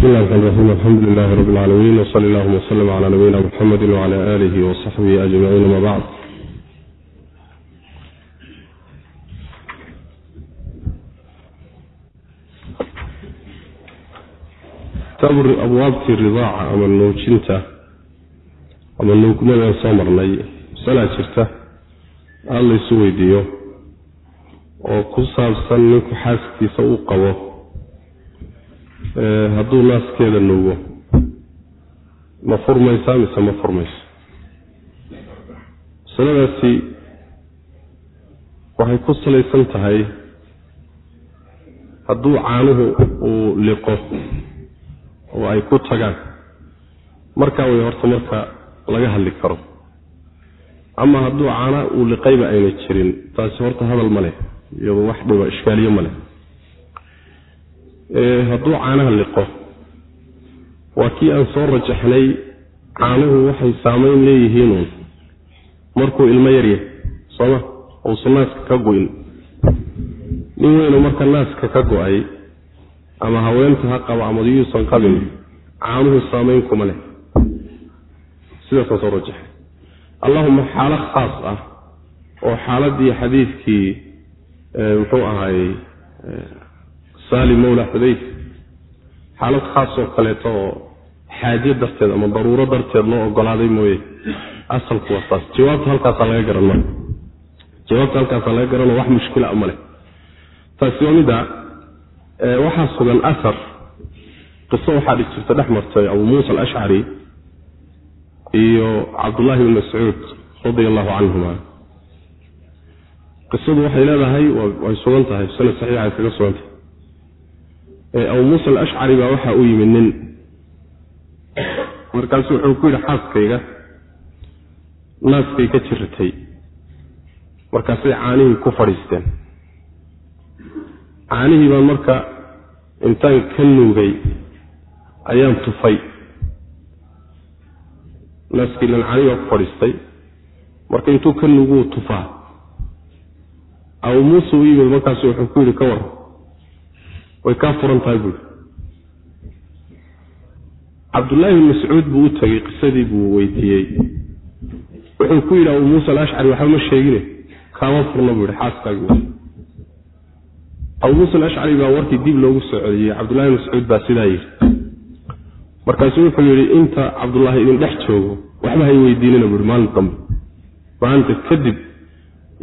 bismi illahi raxmaan raxiim alxamdu lilahi rabbi اlcaalamiin wsali allahuma wslm cla nabiyina muxamedi wcla alihi wasaxbihi ajmaciin ama bacd kitaabu abwaabtii ridaaca ama nuujinta ama nuugmadaan soo marnay masalaa jirta aada laysu weydiiyo oo ku saabsan ninku xaaskiisa uu qabo hadduu naaskeeda nuugo. Ma furmaysaa mise ma furmayso? Masaladaasi waxay ku salaysan tahay hadduu caanuhu uu liqo oo ay ku tagaan markaa way horta marka laga hadli karo. Ama hadduu caana uu liqayba ayna jirin taasi horta hadal ma leh iyadoo wax dhiba ishkaaliye ma leh hadduu caanaha liqo waa kii aan soo rajaxnay. Caanuhu waxay saameyn leeyihiinuun markuu ilmo yaryahay sooma uusan naaska ka go-in. Nin weynu marka naaska ka go'ay ama haweenta ha qabo ama yuusan qabin caanuhu saameyn kuma leh. Sidaasaan soo rajaxay allahuma xaalo khaas ah oo xaaladii xadiidkii muxuu ahaayey salim mawla xudayf. Xaalad khaas oo kaleeto oo xaaje darteed ama daruuro darteed loo ogolaaday mooye. Asalku waa saas. Jawaabta halkaasaa laga garan ma jawaabta halkaasaa laga garanoo wax mushkila a maleh taasi waa midda waxaa sugan asar. Qiso waxaa dhig jirta dhex martay abu muusa alashcari iyo cabdullaahi bn mascuud radia allahu canhuma qisadu waxay leedahay way sugan tahay. Sanad saxiixa kaga sugan tahay abu muusa alashcari baa waxa u yimid nin. Markaasu wuxuu ku yidhi xaaskayga naaskay ka jiratay markaasay caanihii ku fadhiisteen. Caanihii baan marka intaan ka nuugay ayaan tufay. Naaskiilan caanihii baa ku fadhiistay. Marka intuu ka nuuguu tufaa abu muuse u yimid markaasu wuxuu ku yidhi ka war way kaa furan tahay buuri cabdullaahi bin mascuud buu u tegey qisadii buu weydiiyey. Wuxuu ku yidhi abu muusa alashcari waxba ma sheegine. Kaama furna buu yihi xaaskaagi abu muusa alashcari baa warkii dib loogu soo celiyey cabdullahi bin mascuud baa sidaa yidhi. Markaasuu wuxuu yidhi inta cabdullaahi idin dhex joogo waxba hay weydiinina buuhi maalinta dambe. Maalinta kadib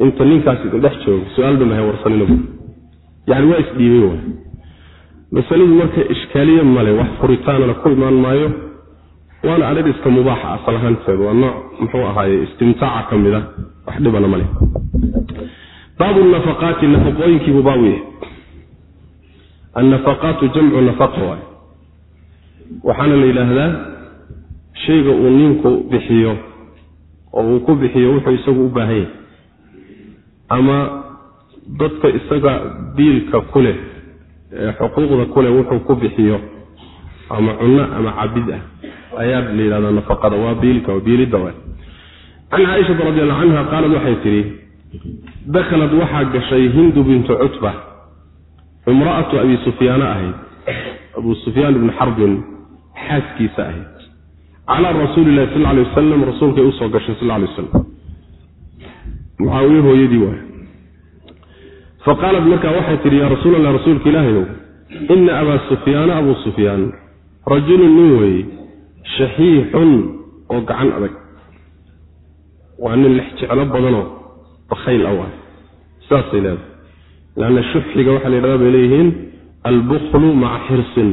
inta ninkaas idin dhex joogo su'aal dambe hay warsanina buui yani waa isdhiibay masaladu marka ishkaaliye male wax furitaanana ku imaan maayo. Waana adhar iska mubaaxa asal ahaanteed. Waa nooc muxuu ahaaye istimtaaca ka mid a wax dhibana male baabu nafaqaati nafaqooyinkiibuu baabu yahay. Annafaqaatu jamcu nafaqa waay. Waxaana la yidhaahdaa shayga uu ninku bixiyo oo uu ku bixiyo wuxuu isagu u baahan yahay. Ama dadka isaga biilka ku leh xuquuqda kuleh wuxuu ku bixiyo ama cunno ama cabid ah. Ayaa la yidhahdaa nafaqada waa biilka biilidda wa can caaishata radi allahu canha qaalad waxay tidhi dakhalad waxaa gashay hindu bintu cutba imra'atu abi sufyaana ahayd abu sufyaan ibni xarbin xaaskiisa ahayd. Calaa rasuuli illahi sal alay wasalam rasuulkay u soo gashay sal alay wasalam mucaawiye hooyadii waay faqaalat markaa waxay tidhi yaa rasuul allah rasuulka ilaahayow ina abaa sufyaana abuu sufyaan rajulun nin weeye shaxiixun oo gacan adag. Waa nin lex jeclo badanoo bakhayl a waay. Saasay leedahay. Leanna shuxiga waxaa la yidhahdaa bay leeyihiin albuklu maca xirsin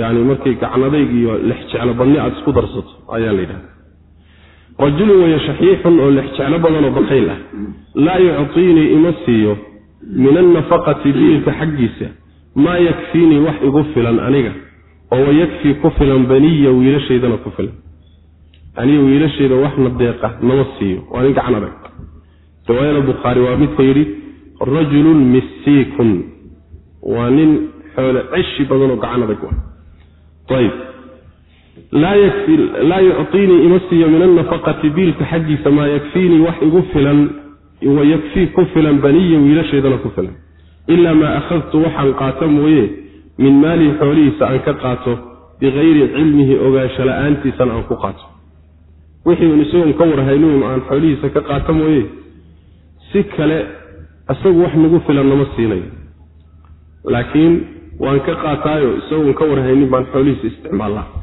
yacni markay gacan adayg iyo lex jeclo badni aada isku darsato ayaa la yidhahda rajulun weeye shaxiixun oo lex jeclo badanoo bakhayl ah laa yuctiinii ima siiyo min annafaqati biilka xaggiisa maa yakfiinii wax igu filan aniga oo wayakfii ku filan baniya wiilashaydana ku filan. Aniga wiilashayda waxna deeqa nama siiyo waa nin gacan adag riwaayada bukhaari waa midka yidhi rajulun missiikun. Waa nin xoole ceshi badanoo gacan adag wa ayb laa yuctiinii ima siiyo min annafaqati biilka xaggiisa maa yakfiinii wax igu filan wayakfii ku filan baniya wiilashaydana ku filan. Ilaa maa akhadtu waxaan qaata mooye min maalihi xoolihiisa aan ka qaato bikayri cilmihi ogaansho la'aantiisana aan ku qaato. Wixii un isagoon ka warhaynun aan xoolihiisa ka qaato mooye si kale isagu wax nagu filan nama siinayo. Laakiin waan ka qaataayo isagoon ka warhaynin baan xoolihiisa isticmaallaa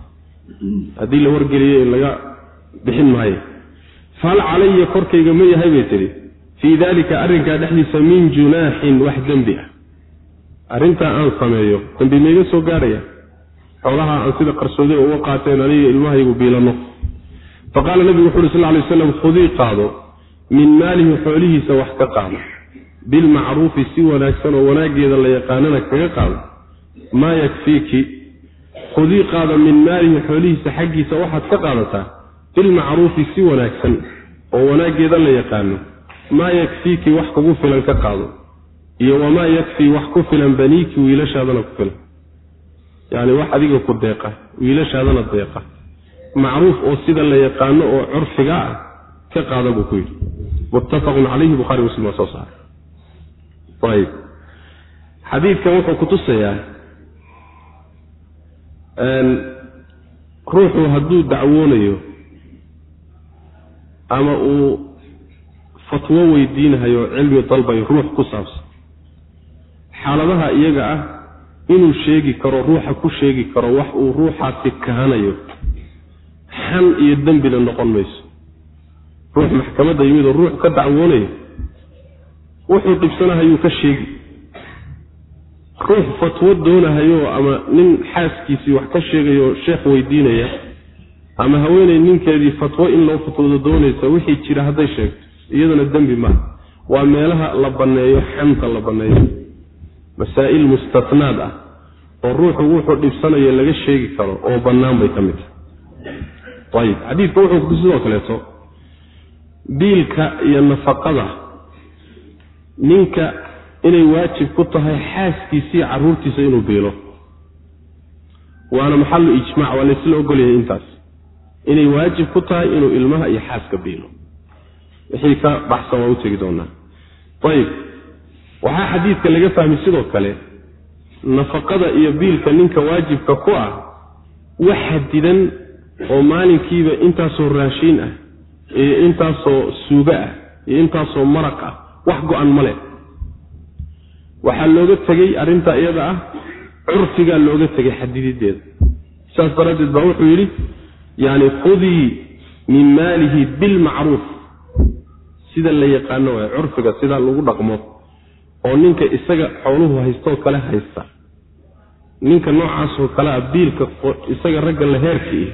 haddii la wargeliyo in laga bixin maayo. Fahal calaya korkayga ma yahay bay tidhi. Fii daalika arrinkaa dhexdiisa min junaaxin wax dembi ah. Arrintaa aan sameeyo dambi maiga soo gaadhaya xoolaha aan sida qarsoodi uga qaateen aniga ilmahaygu biilanno fa qaala nabigu wuxu uhi sal ly aslam khudii qaado min maalihi xoolihiisa wax ka qaado. Bilmacruufi si wanaagsan oo wanaaggeeda la yaqaanana kaga qaado. Maa yakfiiki khudii qaado min maalihi xoolihiisa xaggiisa waxaad ka qaadataa bilmacruufi si wanaagsan oo wanaaggeeda la yaqaano. Maa yakfiiki wax kugu filan ka qaado iyo wamaa yakfii wax ku filan baniiki wiilashaadana ku filan. Yani wax adiga ku deeqa wiilashaadana deeqa. Macruuf oo sida la yaqaano oo curfiga ah ka qaada buu ku yidhi. Muttafaqun calayhi buhari muslim waa soo saaray. Ayb xadiidkan wuxuu kutusayaa ruuxu hadduu dacwoonayo ama uu fatwo weydiinahayo cilmi dalbayo ruux ku saabsan. Xaaladaha iyaga ah inuu sheegi karo ruuxa ku sheegi karo wax uu ruuxaasi kahanayo xan iyo dembina noqon mayso. Ruux maxkamadda yimid oo ruux ka dacwoonayo wuxuu dhibsanahayuu ka sheegi ruux fatwo doonahayo ama nin xaaskiisii wax ka sheegayo sheekh weydiinaya ama haweeney ninkeedii fatwo in loo fatwoodo doonaysa wixii jira hadday sheegto iyadana dembi maaha waa meelaha la banneeyo xanta la banneeyo. Masaa'il mustatnaad ah oo ruuxu wuxuu dhibsanayo laga sheegi karo oo bannaan bay ka mid tahay. Ayib. Xadiidka wuxuu sidoo kaleeto biilka iyo nafaqada ninka inay waajib ku tahay xaaskiisii carruurtiisa inuu biilo. Waana maxallu ijmac waa laysla ogolyahay intaas. Inay waajib ku tahay inuu ilmaha iyo xaaska biilo. Wixii ka baxsan waa u tegi doonaa. Ayib waxaa xadiidka laga fahmay sidoo kale nafaqada iyo biilka ninka waajibka ku ah wax xadidan oo maalinkiiba intaasoo raashiin ah iyo intaasoo suugo ah iyo intaasoo maraq ah wax go-an ma leh waxaa looga tegey arrintaa iyada ah curfigaa looga tegay xadidideeda saas daraaddeed baa wuxuu yidhi yani khudii min maalihi bilmacruuf. Sida la yaqaano waay curfiga sidaa lagu dhaqmo oo ninka isaga xooluhu haystooo kale haysta. Ninka noocaasoo kale a biilka isaga ragga la heerkii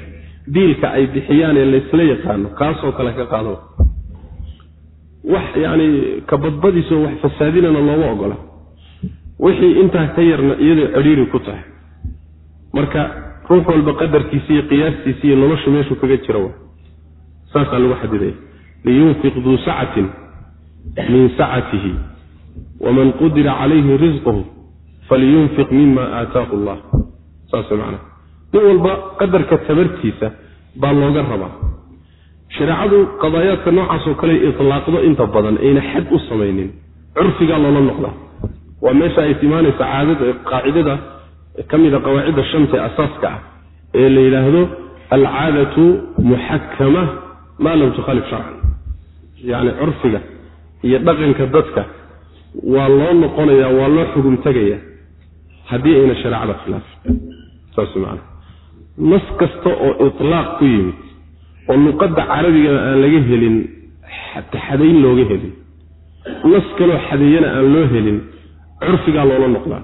biilka ay bixiyaan ee laysla yaqaano kaasoo kale ka qaado. Wax yacni kabadbadiisoo wax fasaadinana looma ogola wixii intaa ka yarna iyadoo cidhiiri ku tahay. Marka ruux walba qadarkiisi iyo qiyaastiisi iyo noloshu meeshuu kaga jira wa. Saasaa lagu xadidaya. Liyunfiq duu sacatin min sacatihi. Waman qudira calayhi risquhu falyunfiq mima aataahu allah. Saas macana nin walba qadarka tabartiisa baa looga rabaa. Shareecadu qadaayaadka noocaasoo kale itlaaqdo inta badan ayna xad u samaynin. Curfigaa loola noqdaa waa meesha ay timaanaysa caadada qaacidada ka mida qawaacidda shanta asaaska ah ee la yidhaahdo alcaadatu muxakama maa lam tukhaalif sharcan. Yacni curfiga iyo dhaqanka dadka waa loo noqonayaa waa loo xugum tegayaa haddii ayna shareecada khilaafin saas macana nas kasta oo itlaaq ku yimid oo luqadda carabigana aan laga helin xadayn looga helin nas kaloo xadeeyana aan loo helin curfigaa loola noqdaa.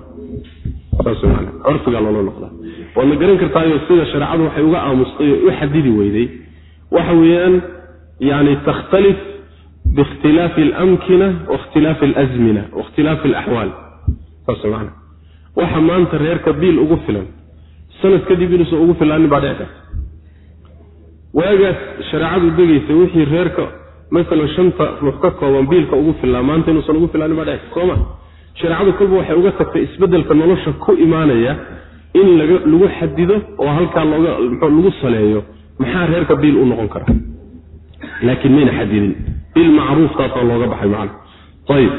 Curfigaa loola noqdaa. Waadna garan kartaayo sida shareecadu waxay uga aamustay oo u xadidi weyday. Waxa weeyaan yani takhtalif biikhtilaafi alamkina waikhtilaafi alazmina waikhtilaafi alaxwaal saas maana waxa maanta reerka biil ugu filan sanad kadib inuusan ugu filaanin baa dhici karta. Waagaas shareecadu degaysa wixii reerka masalan shanta ruux ka kooban biilka ugu filaa maanta inuusan ugu filaanin baa dhici karta sooma shareecadu kolba waxay uga tagtay isbeddelka nolosha ku imaanaya in lagu xadido oo halkaa lagu saleeyo maxaa reerka biil u noqon kara laakiin mayna xadidin. Biil macruuf taasoo looga baxay macana ayib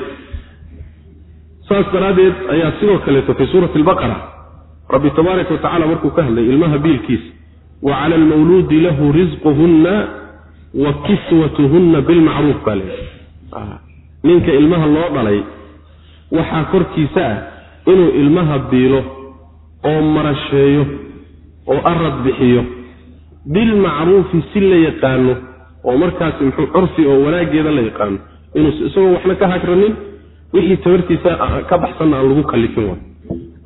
saas daraaddeed ayaa sidoo kaleeto fii suurati albaqara rabbi tabaaraka watacala markuu ka hadlay ilmaha biilkiisa wa cala almawluudi lahu risquhunna wa kiswatuhunna bilmacruuf baa leeyahy ninka ilmaha loo dhalay waxaa korkiisa ah inuu ilmaha biilo oo marasheeyo oo arad bixiyo. Bilmacruufi si la yaqaano oo markaasi muxuu curfi oo wanaaggeeda la yaqaano. Inuu isagoo waxna ka hagranin wixii tabartiisa ka baxsanna aan lagu kallifin way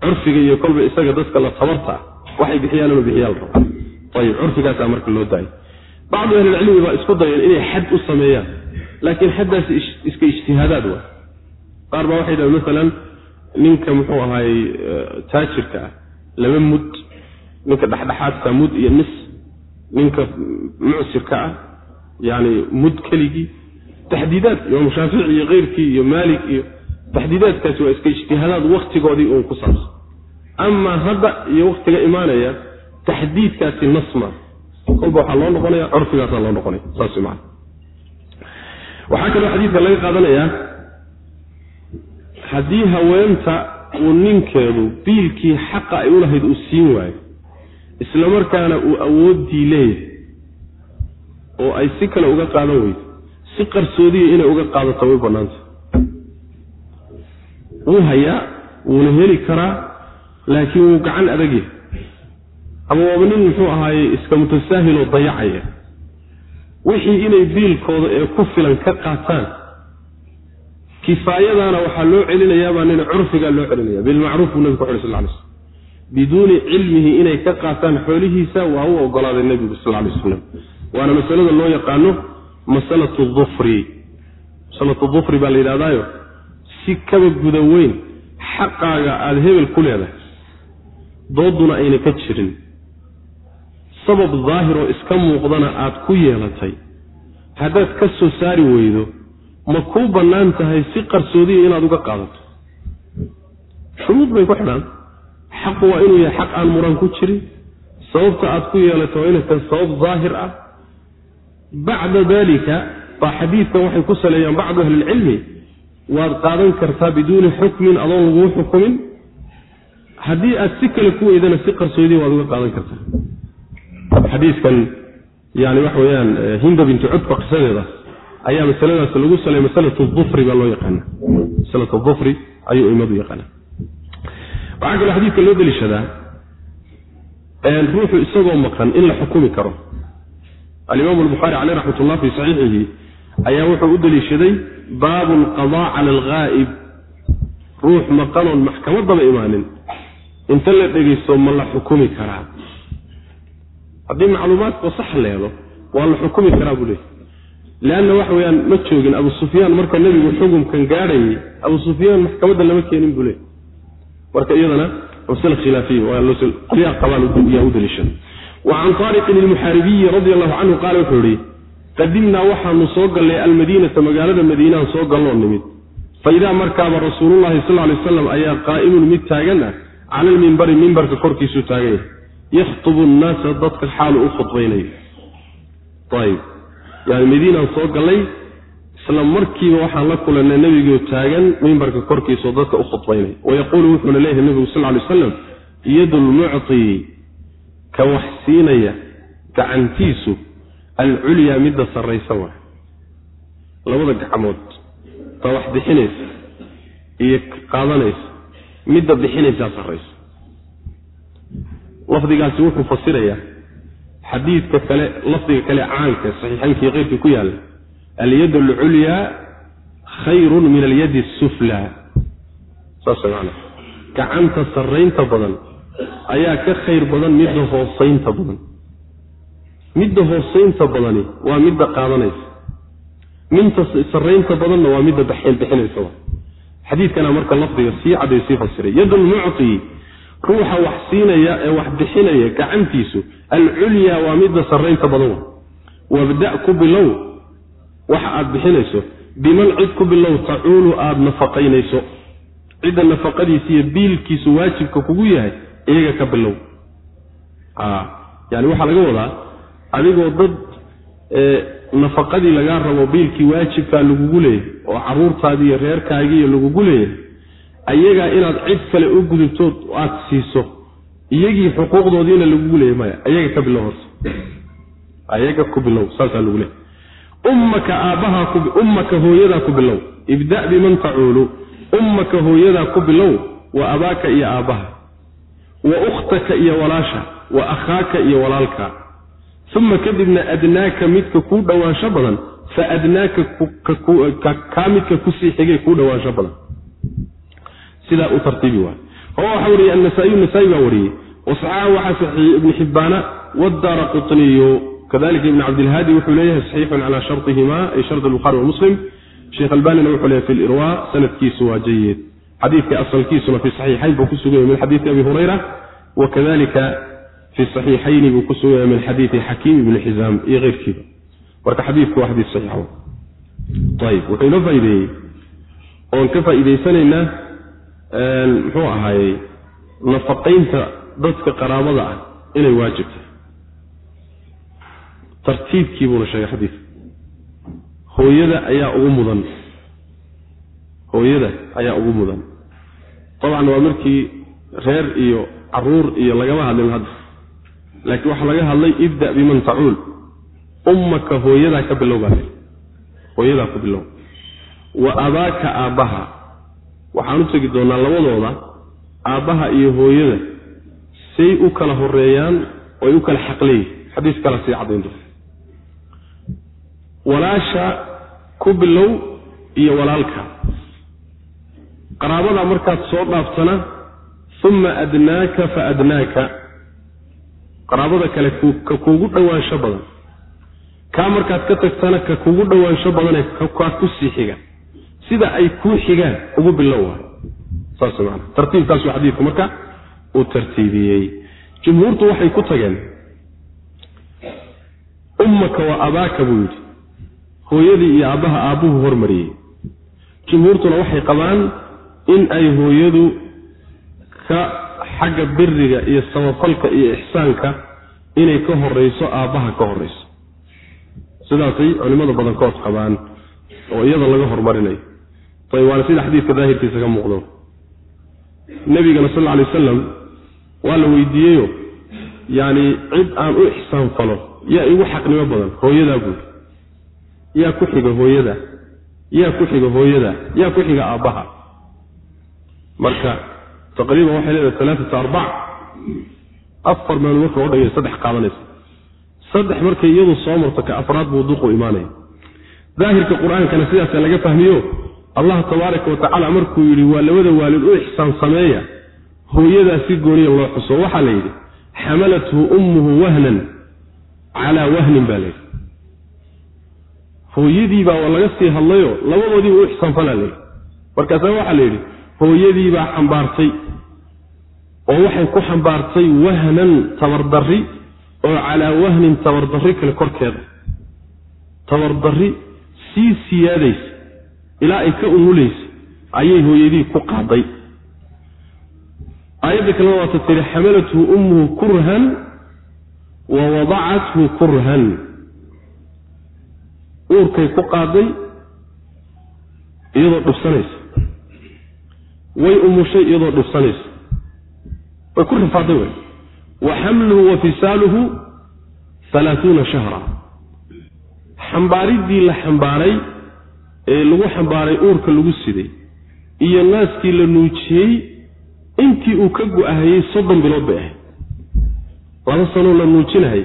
curfiga iyo kolba isaga dadka la tabarta ah waxay bixiyaan inuu bixiyaa la raba ayib curfigaasaa marka loo daayay bacdu ahlilcilmi baa isku dayeen inay xad u sameeyaan laakiin xaddaasi iska ijtihaadaad waa qaar baa waxay dhahen masalan ninka muxuu ahaayey taajirka ah laba mud ninka dhexdhexaadka mud iyo nis ninka mucsirka ah yani mud keligii taxdiidaad imaamu shaafici iyo keyrkii iyo maalik iyo taxdiidaadkaasi waa iska ijtihaadaad waktigoodii uun ku saabsan. Amaa hadda iyo waktiga imaanaya taxdiidkaasi nasma. Kolba waxaa loo noqonaya curfigaasaa loo noqonaya saas man waxaa kaloo xadiidka laga qaadanayaa haddii haweenta uu ninkeedu biilkii xaqa ay u lahayd uu siin waayo isla markaana uu awooddii leeyahay oo ay si kale uga qaadan weydo si qarsoodiya inay uga qaadato way bannaanta wuu hayaa wuuna heli karaa laakiin wuu gacan adagya ama waaba nin muxuu ahaaye iska mutasaahiloo dayacaya. Wixii inay biilkooda ee ku filan ka qaataan kifaayadaana waxaa loo celinayaabaa nin curfigaa loo celinaya bilmacruuf buu nebigu ku xuli sal lay slm biduuni cilmihi inay ka qaataan xoolihiisa waa u ogolaaday nebigu sal lay waslam waana masalada loo yaqaano masalatu dufri masalatu dufri baa la yidhahdaayo si kaba guda weyn xaqaaga aada hebel ku leedahay dooduna ayna ka jirin. Sabab daahir oo iska muuqdana aad ku yeelatay haddaad ka soo saari weydo ma kuu bannaan tahay si qarsoodiya inaad uga qaadato? Shuruud bay ku xidhaan. Xaqu waa inuu yahay xaq aan muran ku jirin. Sababta aad ku yeelato waa inay tahay sabab daahir ah. Bacda dalika baa xadiidkan waxay ku saleeyaan bacdu ahlilcilmi waad qaadan kartaa biduuni xukmin adoon laguu xukumin. Haddii aad si kale ku weydana si qarsoodiya waad uga qaadan kartaa. Xadiiskan yani waxa weyaan hinda bintu cudba qisadeeda ayaa masaladaas lagu salay masalatu dufri baa loo yaqaana masalatu dufri ayuu imadu yaqaana waxaa kaloo xadiidka loo deliishadaa ruuxu isagoo maqan in la xukumi karo. Alimaamu albukhaari caleyh raxmat ullah fii saxiixihi ayaa wuxuu u deliishaday baabu alqadaa cala alghaa'ib. Ruux maqanoon maxkamadaba imaanin. Inta la dhegaysto ma la xukumi karaa. Haddii macluumaadka sax la helo waa la xukumi karaa buu leeyay leanna waxa weyaan ma joogin abu sufyaan marka nebigu xukumkan gaadhayay abu sufyaan maxkamadda lama keenin buu leeyay marka iyadana masale khilaafiya qolyaha qabaan yaa u daliishan wa can taariqin ilmuxaaribiyi radi allahu canhu qaala wuxuu yihi qadimnaa waxaanu soo gallay almadiinata magaalada madiinahan soo galloo nimid fa idaa markaaba rasuulullahi sal lay slam ayaa qaa'imun mid taagan ah cala almimbari mimbarka korkiisuu taagan yahay yakhtubu nnaasa dadka xaalu u khudbaynayo yani madiinaan soo gallay isla markiiba waxaan la kulannay nebigoo taagan mimbarka korkiisaoo dadka u khudbaynaya wayaquulu wuxuuna leeyahay nebigu sal lay aslam yadu lmucti ka wax siinaya gacantiisu alculyaa midda sarraysa waa labada gacmood ta wax bixinaysa iyo qaadanaysa midda bixinaysaa sarraysa. Lafdigaasi wuxuu fasirayaa xadiidka kale lafdiga kale caanka saxiixaynkai keyrkii ku yaalla alyad alculyaa khayrun min alyadi asuflaa saas maana gacanta sarraynta badan ayaa ka khayr badan midda hoosaynta badan. Midda hoosaynta badani waa midda qaadanaysa. Minta sarraynta badanna waa midda bixinaysa. Xadiidkana marka lafdiga sii cadday sii fasiray yad lmucti ruuxa wax siinaya ee wax bixinaya gacantiisu alculyaa waa midda sarraynta badan wa wabda ku bilow waxa aad bixinayso biman cid ku bilow tacuulu aada nafaqaynayso. Cidda nafaqadiisa iyo biilkiisu waajibka kugu yahay iyaga ka bilow. Yani waxaa laga wadaa adigoo dad nafaqadii lagaa rabo biilkii waajibkaa lagugu leeyahay oo caruurtaadii iyo reerkaagiiyo lagugu leeyahay ayagaa inaad cid kale u gudubtood aad siiso iyagii xuquuqdoodiina lagugu leeyay maya ayaga ka bilow horta. Ayaga ku bilow saasaa lagu leeyay ummaka aabbahaa ummaka hooyadaa ku bilow. Ibda' biman tacuulu ummaka hooyadaa ku bilow wa abaaka iyo aabbaha wa ukhtaka iyo walaasha wa akhaaka iyo walaalka. Uma kadibna adnaaka midka kuu dhowaansho badan fa adnaaka kaa midka ku sii xigay kuu dhowaansho badan sidaa u tartiibi waay. Rawa waxaa wariyey annasaa-iyu nasaa-i baa wariyey. Wasaxaxa waxaa saxiixiyey ibnu xibbaana wadaara qutniyu. Kadalika ibn cabdilhaadi wuxuu leeyahay saxiixun calaa sharطihima ay shart albukhaari wa muslim. Sheekh albanina wuxuu leeyahy fi lirwa sanadkiisu waa jayid xadiidka asalkiisuna fi saxiixayn buu ku sugan yahy min xadiidi abi hurayra wakadalika fi saxiixayni buu ku sugan yahay min xadiidi xakiim ibni xisaam iyo keyrkiiba. Marka xadiidku waa xadiis saxiix. Ayib wuxuu inoo faa'ideeyey oon ka faa'iidaysanaynaa muxuu ahaayey nafaqaynta dadka qaraabada ah inay waajib tahay. Tartiibkii buuna sheegay xadiidka hooyada ayaa ugu mudan. Hooyada ayaa ugu mudan. Dabcan waa markii reer iyo carruur iyo lagama hadlin hadda. Laakiin waxaa laga hadlay ibda biman tacuul ummaka hooyadaa ka bilow baa hooyadaa ku bilow. Wa abaaka aabbaha waxaan u tegi doonaa labadooda aabbaha iyo hooyada say u kala horeeyaan oy u kala xaqleeyihin xadiis kala sii caddayn doona walaasha ku bilow iyo walaalka. Qaraabada markaad soo dhaaftana uma adnaaka fa adnaaka. Qaraabada kale ka kuugu dhowaansho badan. Kaa markaad ka tagtana ka kuugu dhowaansho badanee kaa ku sii xiga sida ay kuu xigaan ugu bilow waay. Saas maana tartiibkaasuu xadiidku marka uu tartiibiyey. Jumhuurtu waxay ku tageen ummaka wa abaaka buu yidhi. Hooyadii iyo aabbaha aabbuhu hormariyey. Jumhuurtuna waxay qabaan in ay hooyadu ka xagga biriga iyo samafalka iyo ixsaanka inay ka horeyso aabbaha ka horeyso sidaasay culimmada badankood qabaan oo iyada laga hormarinayo waana sida xadiidka daahirkiisa ka muuqdo. Nebigana sal alay wasalam waa la weydiiyeyo yacni cid aan u ixsaan falo yaa igu xaqnimo badan hooyadaa buuri yaa ku xiga hooyada yaa ku xiga hooyada yaa ku xiga aabbaha. Marka taqriiban waxay leedahay alaaata arbac afar meelood marka loo dhagay saddex qaadanaysa. Saddex markay iyadu soo marto ka afraad buu duqu imaanaya. Daahirka qur'aankana sidaasa laga fahmiyo allah tabaaraka wa tacaala markuu yidhi waa labada waalid u ixsaan sameeya hooyadaa si gooniya loo xuso. Waxaa la yidhi xamalathu ummuhu wahnan calaa wahnin baa layidhi hooyadiibaa waa laga sii hadlayo labadoodiiba u ixsaanfalaa layidhi markaasa waxaa la yidhi hooyadiibaa xambaartay oo waxay ku xambaartay wahnan tabardarri oo calaa wahnin tabardarri kale korkeeda. Tabardarri sii siyaadaysa ilaa ay ka umulaysa ayay hooyadii ku qaaday. Aayadda kalena waata tiri xamalathu ummuhu kurhan wa wadacathu kurhan. Uurkay ku qaaday iyadoo dhibsanaysa way umushay iyadoo dhibsanaysa way ku rifaaday wey wa xamluhu wa fisaaluhu halaatuuna shahra. Xambaariddii la xambaaray ee lagu xambaaray uurka lagu siday iyo naaskii la nuujiyey intii uu ka gu-ahayey soddon bilood bay ahayd. Laba sanoo la nuujinahay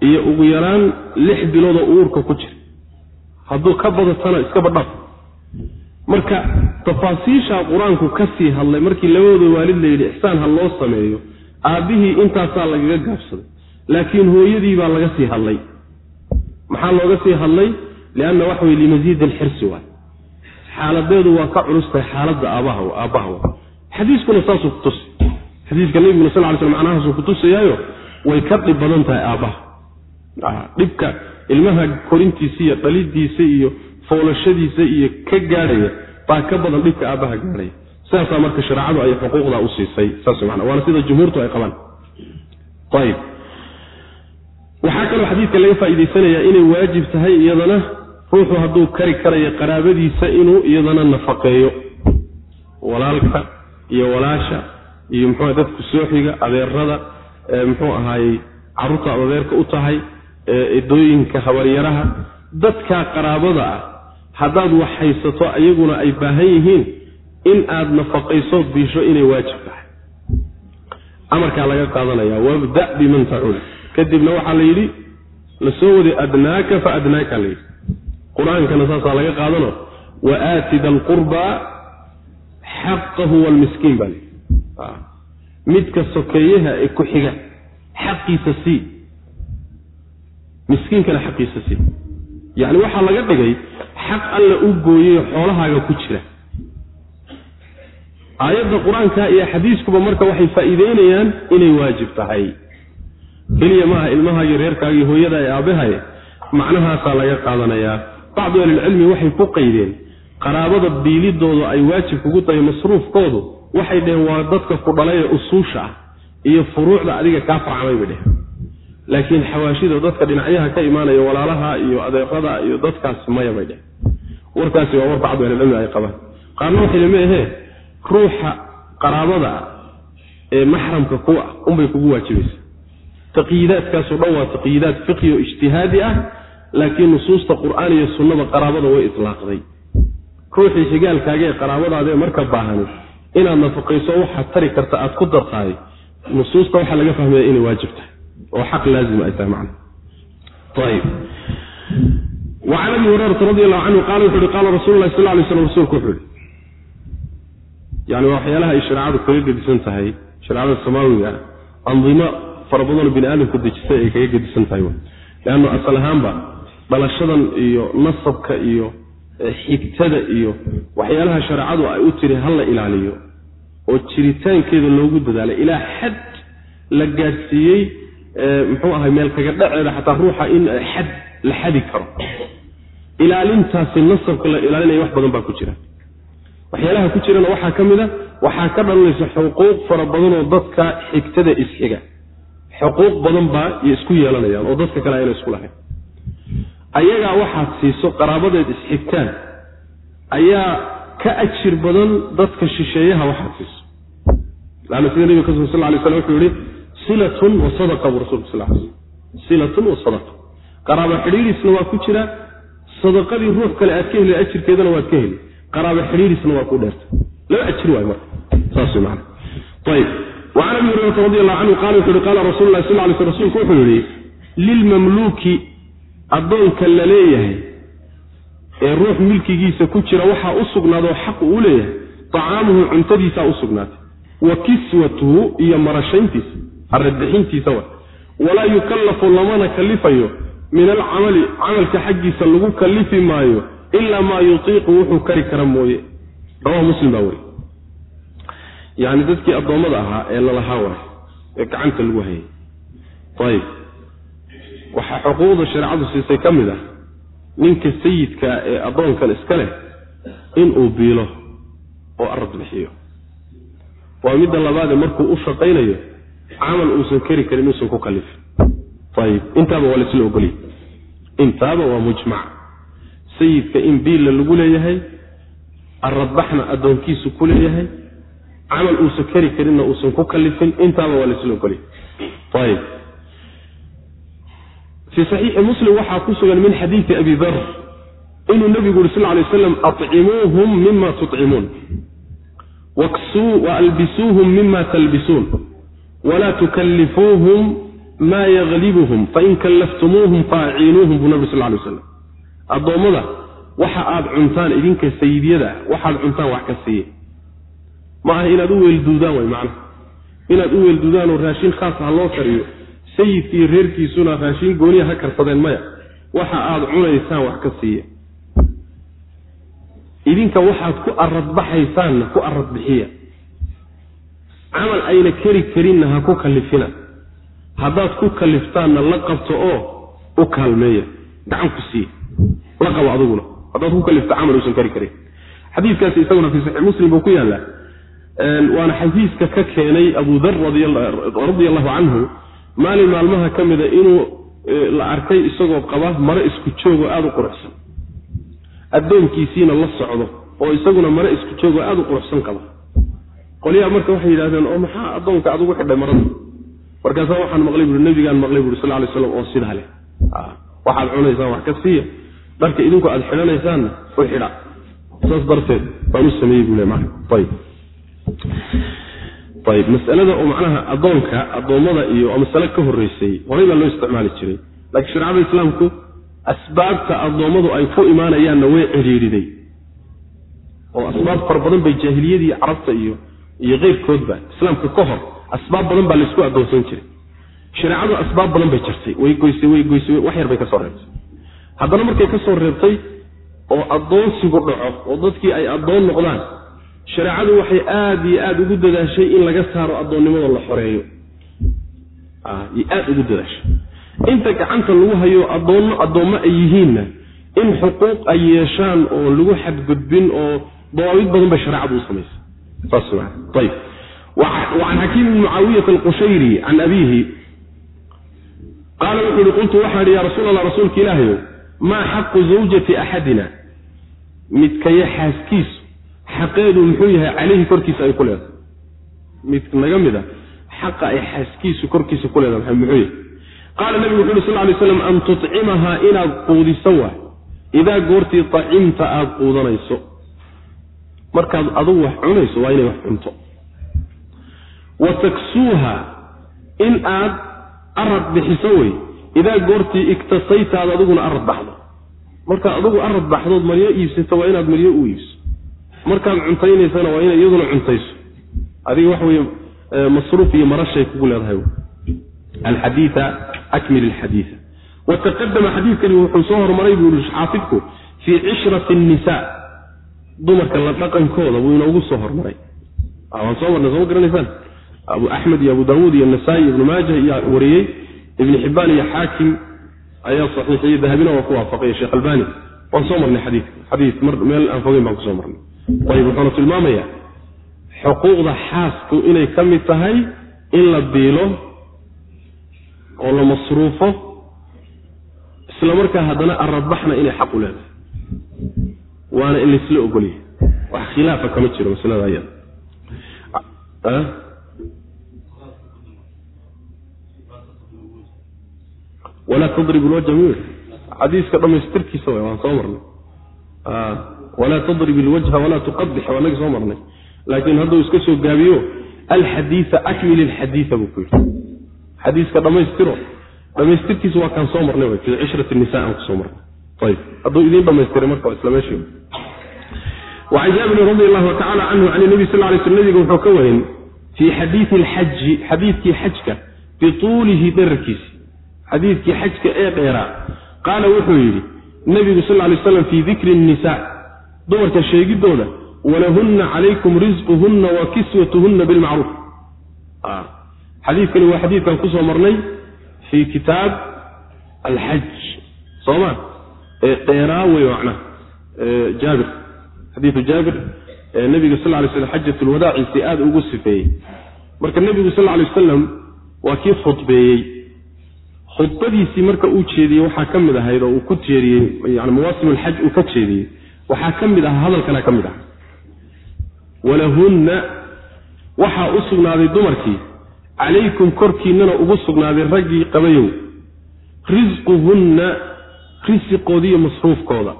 iyo ugu yaraan lix biloodoo uurka ku jira. Hadduu ka badatana iskaba dhaf marka tafaasiishaa qur'aanku ka sii hadlay markii labadooda waalid la yidhi ixsaan ha loo sameeyo aabbihii intaasaa lagaga gaabsaday. Laakiin hooyadii baa laga sii hadlay. Maxaa looga sii hadlay lianna waxa weye limasiid alxirsi waay xaaladeedu waa ka culus tahay xaaladda aabbaha aabbaha xadiiskuna saasuu kutusi xadiiska nebiguna sal ly sl macnahaasuu kutusayaayo way ka dhib badan tahay aabbaha dhibka ilmaha korintiisa iyo dhalidiisa iyo foolashadiisa iyo ka gaadhaya baa ka badan dhibka aabbaha gaadhaya sidaasaa marka shareecadu ay xuquuqdaa u siisay saas mana waana sida jumhuurtu ay qabaan ayib waxaa kaloo xadiidka laga faa'iidaysanayaa inay waajib tahay iyadana ruuxu hadduu kari karayo qaraabadiisa inuu iyadana nafaqeeyo. Walaalka iyo walaasha iyo muxuu dadku sooxiga adeerada muxuu ahaayey carruurta ad adeerka u tahay edooyinka habaryaraha. Dadkaa qaraabada ah haddaad wax haysato iyaguna ay baahan yihiin in aad nafaqaysood biisho inay waajib tahay. Amarkaa laga qaadanaya wabda biman tacuul kadibna waxaa la yidhi la soo waday adnaaka fa adnaaka la yidhi qur'aankana saasaa laga qaadano wa aati da lqurbaa xaqahu wlmiskiin baa layidhi midka sokeeyaha ee ku xiga xaqiisa sii. Miskiinkana xaqiisa sii. Yacni waxaa laga dhigay xaq alla u gooyey xoolahaaga ku jira. Aayadda qur'aanka iyo xadiiskuba marka waxay faa'iideynayaan inay waajib tahay. Keliya maaha ilmahaagii reerkaagii hooyada ee aabbahaye macnahaasaa laga qaadanayaa bacdu ahlilcilmi waxay ku qaydeen qaraabada biilidooda ay waajib kugu tahay masruufkoodu waxay dheheen waa dadka ku dhalay ee usuusha ah iyo furuucda adiga kaa farcamay bay dheheen laakiin xawaashida dadka dhinacyaha ka imaanaya walaalaha iyo adeerada iyo dadkaas maya bay dheheen warkaasi waa war bacdu ahlilcilmi ay qabaan. Qaarna waxay meahee ruuxa qaraabada ee maxramka ku ah unbay kugu waajibaysa taqyiidaadkaasoo dhan waa taqyiidaad fiqhi oo ijtihaadi ah laakiin nusuusta qur'aan iyo sunnada qaraabada way itlaaqday. Ruuxii xigaalkaaga ee qaraabadaadaee marka baahani inaad nafaqayso waxaad tari karta aad ku dartahay nusuusta waxaa laga fahmaya inay waajib tahay oo xaq laazima ay tahay macna. Wacan abi hurayrata radi allahu canhu qaala wuxu uhi qaala rasulu lahi sal lay slam rasuulku wuxuu ihi yani waxyaalaha ay shareecadu kaga gedisan tahay shareecada samaawiga andimo fara badanoo bini aadamku dejisay ay kaga gedisan tahay. Leanno asal ahaanba dhalashadan iyo nasabka iyo xigtada iyo waxyaalaha shareecadu ay u tiri ha la ilaaliyo oo jiritaankeeda loogu dadaalay. Ilaa xad la gaadhsiiyey muxuu ahay meel kaga dhaceeda xataa ruuxa in xad la xadi karo. Ilaalintaasi nasabka la ilaalinaya wax badan baa ku jira. Waxyaalaha ku jirana waxaa ka mid a waxaa ka dhalanaysa xuquuq fara badanoo dadka xigtada isxiga xuquuq badan baa isku yeelanayaan oo dadka kale ayna isku lahayn ayagaa waxaad siiso qaraabadeed isxigtaan. Ayaa ka ajir badan dadka shisheeyaha waxaad siiso. Laanna sida nebiga kasu sal lay slam wuxuu yihi silatun wa sadaqa buu rasulku sal l silatun wa sadaqa. Qaraaba xidhiidhisna waa ku jira sadaqadii ruux kale aad ka heli ajirkeedana waad ka heli. Qaraaba xidhiidhisna waa ku dheerta. Laba ajir waay marka. Saas man ayb wacan abi hurayrata radi allahu canhu qala wuxu uhi qaala rasulu lahi sal lay sl rsulku wuxuu yihi lilmamluuki addoonka la leeyahay ee ruux milkigiisa ku jira waxaa u sugnaadoo xaq uu leeyahay tacaamuhu cuntadiisaa u sugnaatay. Wa kiswatuhu iyo marashayntiisa haradbixintiisa wa. Walaa yukallafu lamana kalifayo min alcamali camalka xaggiisa lagu kalifi maayo ilaa maa yutiiqu wuxuu kari kara mooye. Rawahu muslim baa weri yacni dadkii addoommada ahaa ee lalahaa waay ee gacanta lagu hayay. Ayib waxaa xuquuqda shareecadu siisay ka mid ah. Ninka sayidka ee addoonkan iska leh inuu biilo oo arad bixiyo. Waa midda labaadee markuu u shaqaynayo camal uusan keri karin inuusan ku kalifin. Ayib intaaba waa laisla ogolya intaaba waa mujmac. Sayidka in biilla lagu leeyahay aradbaxna addoonkiisu ku leeyahay camal uusan keri karinna uusan ku kalifin intaaba waa laisla ogolya ayib fii saxiixi muslim waxaa ku sugan min xadiidi abi dar inuu nebigu yuri sal ly aslam acimuuhum mima tucimuun waalbisuuhum mima talbisuun. Walaa tukallifuuhum maa yaglibuhum fain kallaftumuuhum faaciinuuhum buu nabig sal lay aslam addoommada waxa aad cuntaan idinka sayidyada waxaad cuntaan wax ka siiye ma aha inaad u weelduudaan way macnaha inaad u weelduudaanoo raashin khaas ha loo kariyo sayidkiiyo reerkiisuna raashin gooniya ha karsadeen maya. Waxa aad cunaysaan wax ka siiya. Idinka waxaad ku aradbaxaysaanna ku aradbixiya camal ayna keri karinna ha ku kallifina haddaad ku kalliftaanna la qabto oo u kaalmeeya. Gacan ku siiya. La qabo aduguna haddaad ku kallifta camal uusan kari karin. Xadiiskaasi isaguna fii saxiix muslim buu ku yaallaa. Waana xadiiska ka keenay abu dar radia allahu canhu maalin maalmaha ka mida inuu la arkay isagoo qaba mare isku joogoo aada u quruxsan. Addoonkiisiina la socdo oo isaguna mare isku joogoo aada u quruxsan qaba. Qolyaha marka waxay yidhahdeen oo maxaa addoonka aad ugu xidhay marada markaasaa waxaan maqlay buui nabigaan maqlay buui sal lay slam oo sidaa leh. Waxaad cunaysaan wax ka siiya. Dharka idinku aad xidhanaysaanna u xidha saas darteed baan u sameeyey buu le maa ayb ayb masalada oo macnaha addoonka addoommada iyo masale ka horreysay horay baa loo isticmaali jiray. Laakiin shareecada islaamku asbaabta addoommadu ay ku imaanayaanna way cidhiidhiday oo asbaab fara badan bay jaahiliyadii carabta iyo iyo keyrkoodba islaamka ka hor asbaab badan baa laysku addoonsan jiray. Shareecadu asbaab badan bay jirtay way goysay way goysay wax yar bay ka reebtay. Haddana markay ka soo reebtay oo addoonsigu dhaco oo dadkii ay addoon noqdaan shareecadu waxay aada iyo aada ugu dadaashay in laga saaro addoonnimada la xoreeyo. Aada ugu dadaashay. Inta gacanta lagu hayo addoonno addoommo ay yihiinna in xuquuq ay yeeshaan oo lagu xadgudbin oo dawaabid badan bay shareecadu u samaysay saas maa ayb wacan xakiim bn mucaawiyat alqushayri can abiihi qaala wuxuu ihi qultu waxaan idhi ya rasuul allah rasuulka ilaahayow maa xaqu zawjati axadina midkaya xaaskiisu xaqeedu muxuu yahay calayhi korkiisa ay ku leedahay. Mid naga mid a xaqa ay xaaskiisu korkiisa ku leedahay muxuu yahay. Qaala nabigu wuxu uhi sal lay slam an tutcimahaa inaad quudiso waay? Idaa goortii acimta aada quudanayso. Markaad adugu wax cunayso waa inay wax cunto. Wa taksuuha in aad arad bixiso wey idaa goortii iktasayta aad adiguna arad baxdo. Markaad adugu arad baxdood maryo iibsato waa inaad maryo u iibso markaad cuntaynaysana waa inay iyaduna cuntayso. Adiga waxa weye masruuf iyo marashay kugu leedahay. Alxadiia akmil alxadiia wataqadama xadiidkani wuxuu soo hormaray buu yihi xaafidku fii cishrati nisa dumarka la dhaqankooda wuu inoogu soo hormaray. Waan soo marnay sooma garanaysaan? Abu axmed iyo abu daawuud iyo nasaa-i ibnu maaja iyaa wariyey. Ibni xibbaan iyo xaakim ayaa saxiixiyey dahabina waa ku waafaqay sheekh albani. Waan soo marnay xadiidka xadiid meel aan fogeyn baan ku soo marnay ayib wuxuuna tilmaamayaa xuquuqda xaasku inay ka mid tahay in la biilo oo la masruufo isla markaa haddana aradbaxna inay xaq u leedahay. Waana in laysla ogolyahay wax khilaafa kama jiro maslada ayada walaa tadrib lwajha miyuu xadiiska dhammaystirkiisa way waan soo marnay walaa tadrib ilwajha walaa tuqabix waa nagi soo marnay laakiin hadduu iska soo gaabiyo alxadiia akmil ilxadiia buu ku yidhi xadiiska dhammaystiro dhammaystirkiisa waa kaan soo marnay w fii cishrati nisa aan ku soo marnay ayb hadduu idiin dhamaystiray marka waa isla wacan jaabirin radi allahu tacala canhu can nabi sal lay sl nabiga wuxuu ka warin fii xadiii lxaji xadiidkii xajka bituulihi dherarkiisi xadiidkii xajka ee dheeraa qaala wuxuu yidhi nabigu sal lay slam fii dikri nisa dumarka sheegidooda walahunna calaykum risquhunna wa kiswatuhunna bilmacruuf. Xadiidkani waa xadiidkan ku soo marnay fii kitaab alxaj sooma ee dheeraa wey macnaha jaabir xadiidu jaabir nabiga sal lay slam xajat lwadaaciisi aada ugu sifeeyey. Marka nebigu sal lay wasalam waa kii khudbeeyey. Khudbadiisii marka uu jeediyey waxaa ka mid ahayd oo uu ku jeediyey yani mawaasim alxaj uu ka jeediyey waxaa ka mid ahaa hadalkana ka mid aha walahunna waxaa u sugnaaday dumarkii. Calaykum korkiinnana ugu sugnaaday raggii qabayow. Risquhunna risiqooda iyo masruufkooda.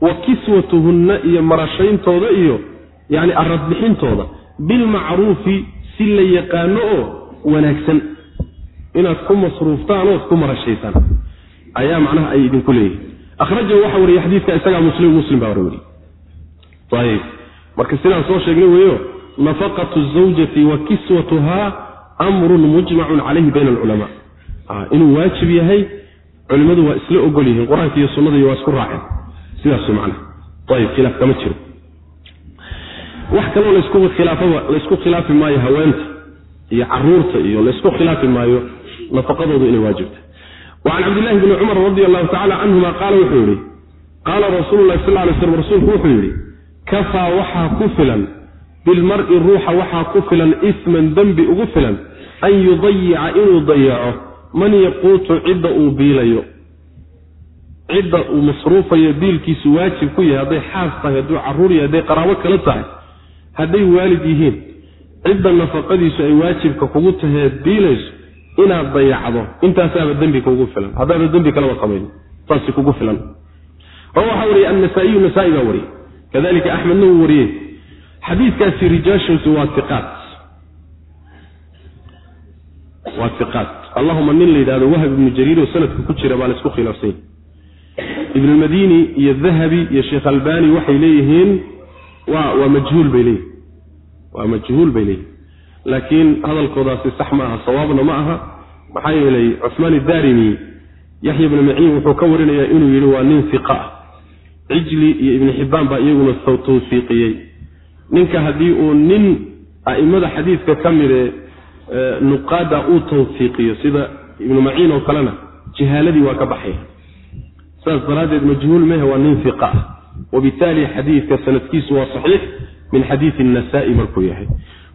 Wa kiswatuhunna iyo marashayntooda iyo yacni aradbixintooda bilmacruufi si la yaqaano oo wanaagsan. Inaad ku masruuftaan ood ku marashaysaan. Ayaa macnaha ay idinku leeyihiin akhrajahu waxa wariyey xadiidka isagaa muslim muslim baa wara wariyey ayib marka sidaan soo sheegnay weeyo nafaqatu zawjati wa kiswatuhaa amrun mujmacun calayhi bayna alculamaa inuu waajib yahay culimmadu waa isla ogol yihiin qur'aanka iyo sunnada iyo waa isku raaceen. Sidaasu macnaha ayib khilaaf kama jiro. Wax kaloo laysku khilaafaba laysku khilaafi maayo haweenta iyo carruurta iyo laysku khilaafi maayo nafaqadoodu inay waajibta wacan cabdillahi bni cumar radi allahu tacala canhuma qaala wuxuu yihi qaala rasuulu lahi sal lay slam rasuulku wuxuu yidhi kafaa waxaa ku filan bilmari ruuxa waxaa ku filan isman dembi ugu filan an yudayica inuu dayaco man yaquutu cidda uu biilayo. Cidda uu masruufayo biilkiisu waajib ku yahay hadday xaas tahay hadduu carruur yahay hadday qaraabo kala tahay hadday waalid yihiin cidda nafaqadiisu ay waajibka kugu taheed biilayso inaad dayacdo intaasaaba dembi kugu filan. Haddaada dembi kalaba samayn saasi kugu filan. Waxaa wariyey annasaa'iyu nasaa-i baa wariyey. Kadalika axmedna wuu wariyey xadiidkaasi rijaashiisu waa iqaat waa iqaat allahuma nin la yidhahdo wahab ibnu jariir oo sanadka ku jira baa la isku khilaafsany ibnulmadini iyo dahabi iyo sheekh albani waxay leeyihiin waa waa majhuul bay leeyihiin waa majhuul bay leeyihiin laakiin hadalkoodaasi sax ma aha sawaabna ma aha. Maxaa yeelay cusmaan idarimi yaxya ibnu maciin wuxuu ka warinayaa inuu yidhi waa nin iqa ah. Cijli iyo ibnu xibbaan baa iyaguna tawsiiqiyey ninka haddii uu nin a'imada xadiidka ka mide nuqaada uu tawsiiqiyo sida ibnu maciin oo kalena jihaaladii waa ka baxaya saas daraaddeed majhuul mehe waa nin iqa ah. Wabitaali xadiidka sanadkiisu waa saxiix min xadiidi nasaai markuu yahay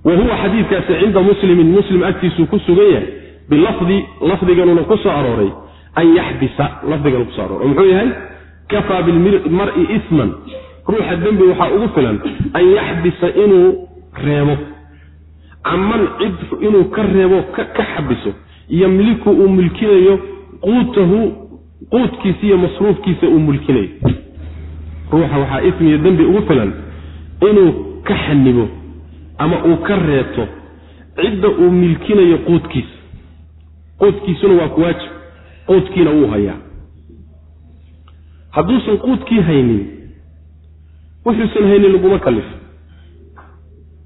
wa huwa xadiidkaasi cinda muslimin muslim agtiisuu ku sugan yahay bilafdi lafdiganuna ku soo arooray an yaxbisa lafdigan kuso aroor oo muxuu yahay? Kafaa bilmari isman. Ruuxa dembi waxaa ugu filan an yaxbisa inuu reebo. Caman cid inuu ka reebo ka xabiso yamliku uu mulkinayo quutahu quudkiisa iyo masruufkiisa uu mulkinayo ruuxa waxaa ismiyo dembi ugu filan inuu ka xanibo ama uu ka reebto cidda uu milkinayo quudkiisa quudkiisuna waa ku waajib. Quudkiina wuu hayaa. Hadduusan quudkii haynin wuxuusan haynin laguma kalifo